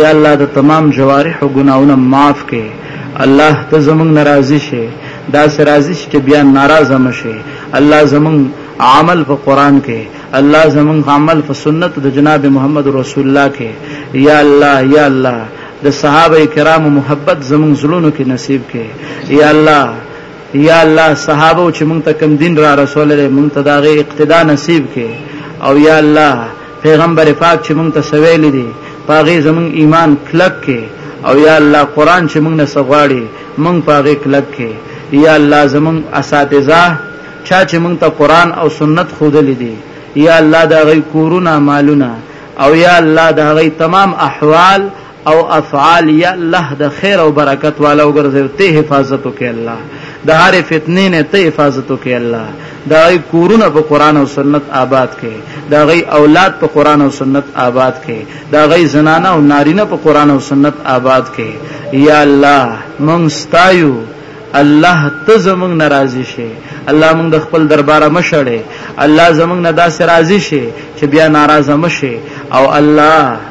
یا الله د تمام جوارح ګناونه معاف کې الله ته زمنګ ناراضي شي دا سه راضي شي چې بیا ناراضه مشي الله زمنګ عمل په قران کې الله زمنګ عمل په سنت د جناب محمد رسول الله کې یا الله یا الله د صحابه کرامو محبت زمون زلونو کې نصیب کې یا الله یا الله صحابه چې مونږ ته کم دین را رسول له مونږ ته داغه اقتدا نصیب کې او یا الله پیغمبر پاک چې مونږ ته څه ویلي دي په هغې زمونږ ایمان کلک کړې او یا الله قرآن چې مونږ نه څه غواړي مونږ په هغې کلک کړې یا الله زمونږ اساتذه چا چې مونږ ته قرآن او سنت ښودلي دي یا الله د هغوی کورونه مالونه او یا الله د هغوی تمام احوال او افعال یا الله د خیر او برکت والا وګرځي او ته حفاظت وکي الله د هر فتنې نه ته حفاظت وکي الله دا غي کورونه په قران او سنت آباد کړي دا غي اولاد په قران او سنت آباد کړي دا غي زنانه او نارینه په قران او سنت آباد کړي یا الله مونږ ستایو الله ته زمونږ ناراضي شي الله مونږ د خپل دربار مشړې الله زمونږ نه داسې راضي شي چې بیا ناراضه مشي او الله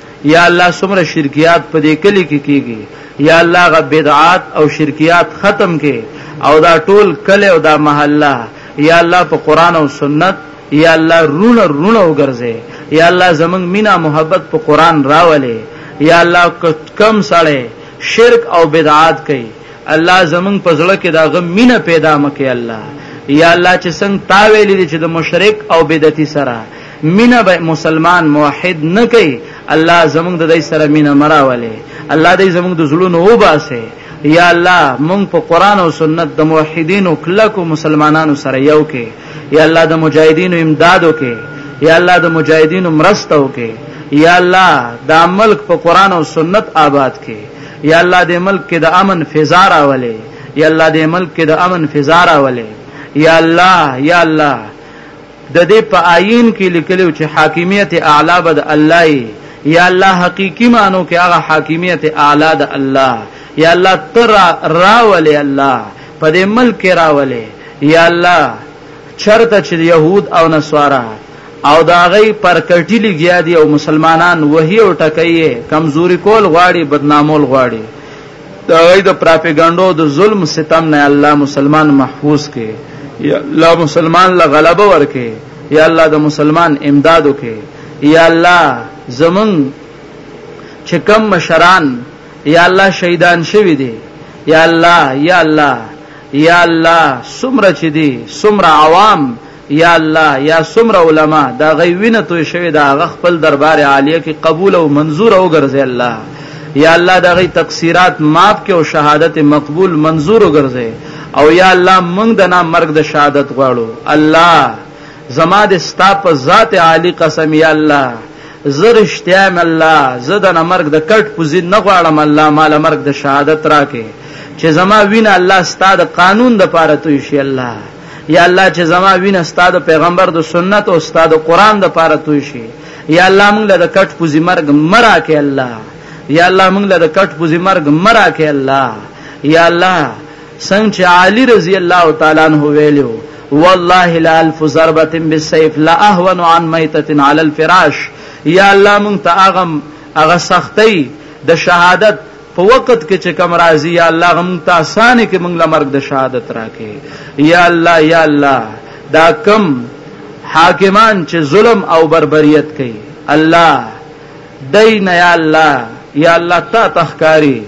یا الله سمره شرکیات په دې کلی کې کیږي یا الله غ بدعات او شرکیات ختم کې او دا ټول کله او دا محله یا الله په قران او سنت یا الله رونه رونه وګرځي یا الله زمنګ مینا محبت په قران راولې یا الله کم سړې شرک او بدعات کوي الله زمنګ په زړه کې دا غم مینه پیدا مکه الله یا الله چې څنګه تاویلې چې د مشرک او بدعتي سره مینه به مسلمان موحد نه کوي الله زمونږ د دې سره مینه مراولې الله دې زمونږ د زړونو وباسه یا الله مونږ په قران او سنت د موحدینو کلکو مسلمانانو سره یو کې یا الله د مجاهدینو امداد وکې یا الله د مجاهدینو مرسته وکې یا الله دا ملک په قران او سنت آباد کې یا الله دې ملک کې د امن فضا راولې یا الله دې ملک کې د امن فضا راولې یا الله یا الله د دې په آئین کې لیکلو چې حاکمیت اعلی به د الله یا الله حقیقی مانو کې هغه حاکمیت اعلی د الله یا الله تر راولې الله په دې ملک راولې یا الله چرته چې يهود او نصارا او دا غي پر کټی لګیا دي او مسلمانان وਹੀ او ټکې کمزوري کول غواړي بدنامول غواړي د هغه د پراپګانډو د ظلم ستم نه الله مسلمان محفوظ کړي یا الله مسلمان لا غلبه ورکړي یا الله د مسلمان امداد وکړي یا الله زمون چې کم مشران یا الله شهیدان شوی دي یا الله یا الله یا الله سمره چې دي سمره عوام یا الله یا سمر علما دا غي وینه توي شوی دا غ خپل دربار عالیه کې قبول او منزور او ګرځي الله یا الله دا غي تقصيرات معاف کې او شهادت مقبول منزور او ګرځي او یا الله موږ د نام مرګ د شهادت غواړو الله زما د ستا په ذات عالی قسم یا الله زرشتیام الله زدن مرګ د کټ پوزي نه غواړم الله مال مرګ د شهادت راکې چې زما وینه الله ستاد قانون د پاره توي شي الله یا الله چې زما وینه ستاد پیغمبر د سنت او ستاد قران د پاره توي شي یا الله موږ له کټ پوزي مرګ مرا کې الله یا الله موږ له کټ پوزي مرګ مرا کې الله یا الله څنګه چې علی رضی الله تعالی عنہ ویلو والله لا الف ضربه بالسيف لا اهون عن ميته على الفراش یا الله مونږ ته اغم اغه سختي د شهادت په وخت کې چې کم راضي یا الله غم تاسانه کې موږ لمرګ د شهادت راکې یا الله یا الله دا کم حاکمان چې ظلم او بربریت کوي الله دین یا الله یا الله تا تخکاری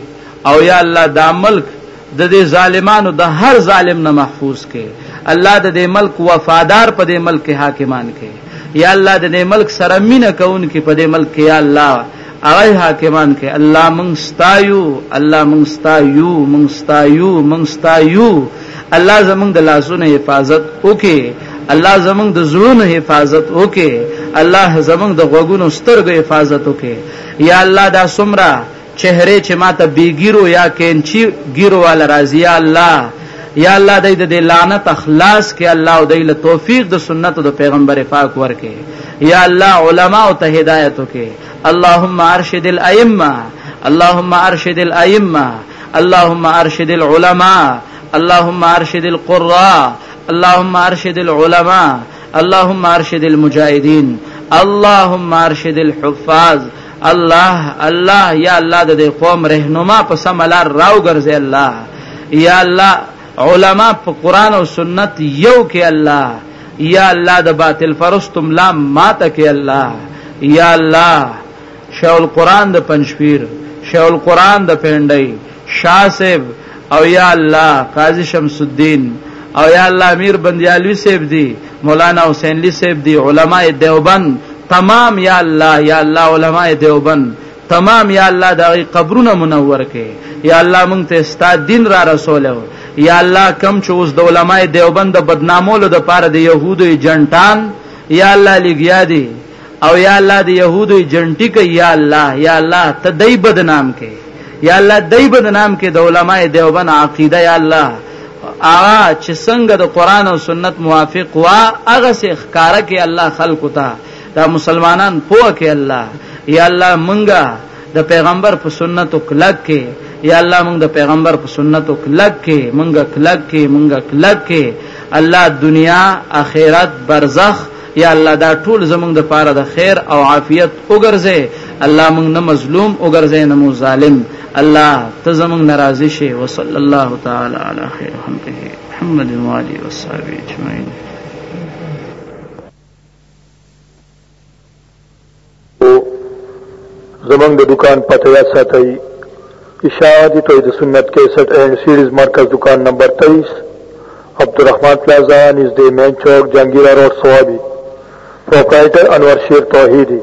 او یا الله دا ملک د دې ظالمانو د هر ظالم نه محفوظ کې الله د دې ملک وفادار په دې ملک حاکمان کې یا الله د دې ملک سره مینه کون کې په دې ملک یا الله هغه حاکمان کې الله مونږ ستایو الله مونږ ستایو مونږ ستایو مونږ ستایو الله زمونږ د لاسونو حفاظت وکي الله زمونږ د زړونو حفاظت وکي الله زمونږ د غوګونو سترګو حفاظت وکي یا الله دا سمرا چهرې چې ماته بی ګیرو یا کینچی ګیرو والا راځي یا الله یا الله دای د دې لعنت اخلاص کې الله او دای له توفیق د سنت د پیغمبر پاک ورکه یا الله علما او ته هدایت وکي اللهم ارشد الائمه اللهم ارشد الائمه اللهم ارشد العلماء اللهم ارشد القراء اللهم ارشد العلماء اللهم ارشد المجاهدين اللهم ارشد الحفاظ الله الله یا الله د دې قوم رهنما په سم لار راو ګرځي الله یا الله علما په قران او سنت یو کې الله یا الله د باطل فرستم لا ماته کې الله یا الله شاول قران د پنځپیر شاول قران د پندای شاه صاحب او یا الله قاضی شمس الدین او یا الله امیر بندیالوی صاحب دی مولانا حسین لی صاحب دی علماء دیوبند تمام یا الله یا الله علماء دیوبند تمام یا الله دا قبرونه منور کې یا الله مونږ ته ستا دین را رسولو یا الله کم چې اوس د علماء دیوبند بدنامولو د پاره د يهودو جنټان یا الله لګیا دی او یا الله د يهودو جنټی کوي یا الله یا الله ته دای بدنام کې یا الله دای بدنام کې د علماء دیوبند عقیده یا الله اغا چې څنګه د قران او سنت موافق وا هغه سه ښکارا کې الله خلق تا دا مسلمانان پوه کې الله یا الله مونږه د پیغمبر په سنت او کلک کې یا الله مونږ د پیغمبر په سنت او کلک کې مونږه کلک کې مونږه کلک کې الله دنیا اخرت برزخ یا الله دا ټول زمونږ د پاره د خیر او عافیت وګرځي الله مونږ نه مظلوم وګرځي نه مو ظالم الله ته زمونږ ناراضي شي وصلی الله تعالی علی خیر خلقه محمد و علی و صحابه اجمعین او زمنګ د دکان پته یاد ساتئ اشاعتی توحید سنت 61 اینڈ سیډز مرکز دکان نمبر 23 عبدالرحمن پلازا نږدې مین چوک جهانګیرا روډ سوابي پرپرایټر انور شیر توحیدی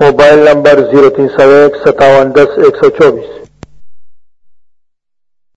موبایل نمبر 03015710124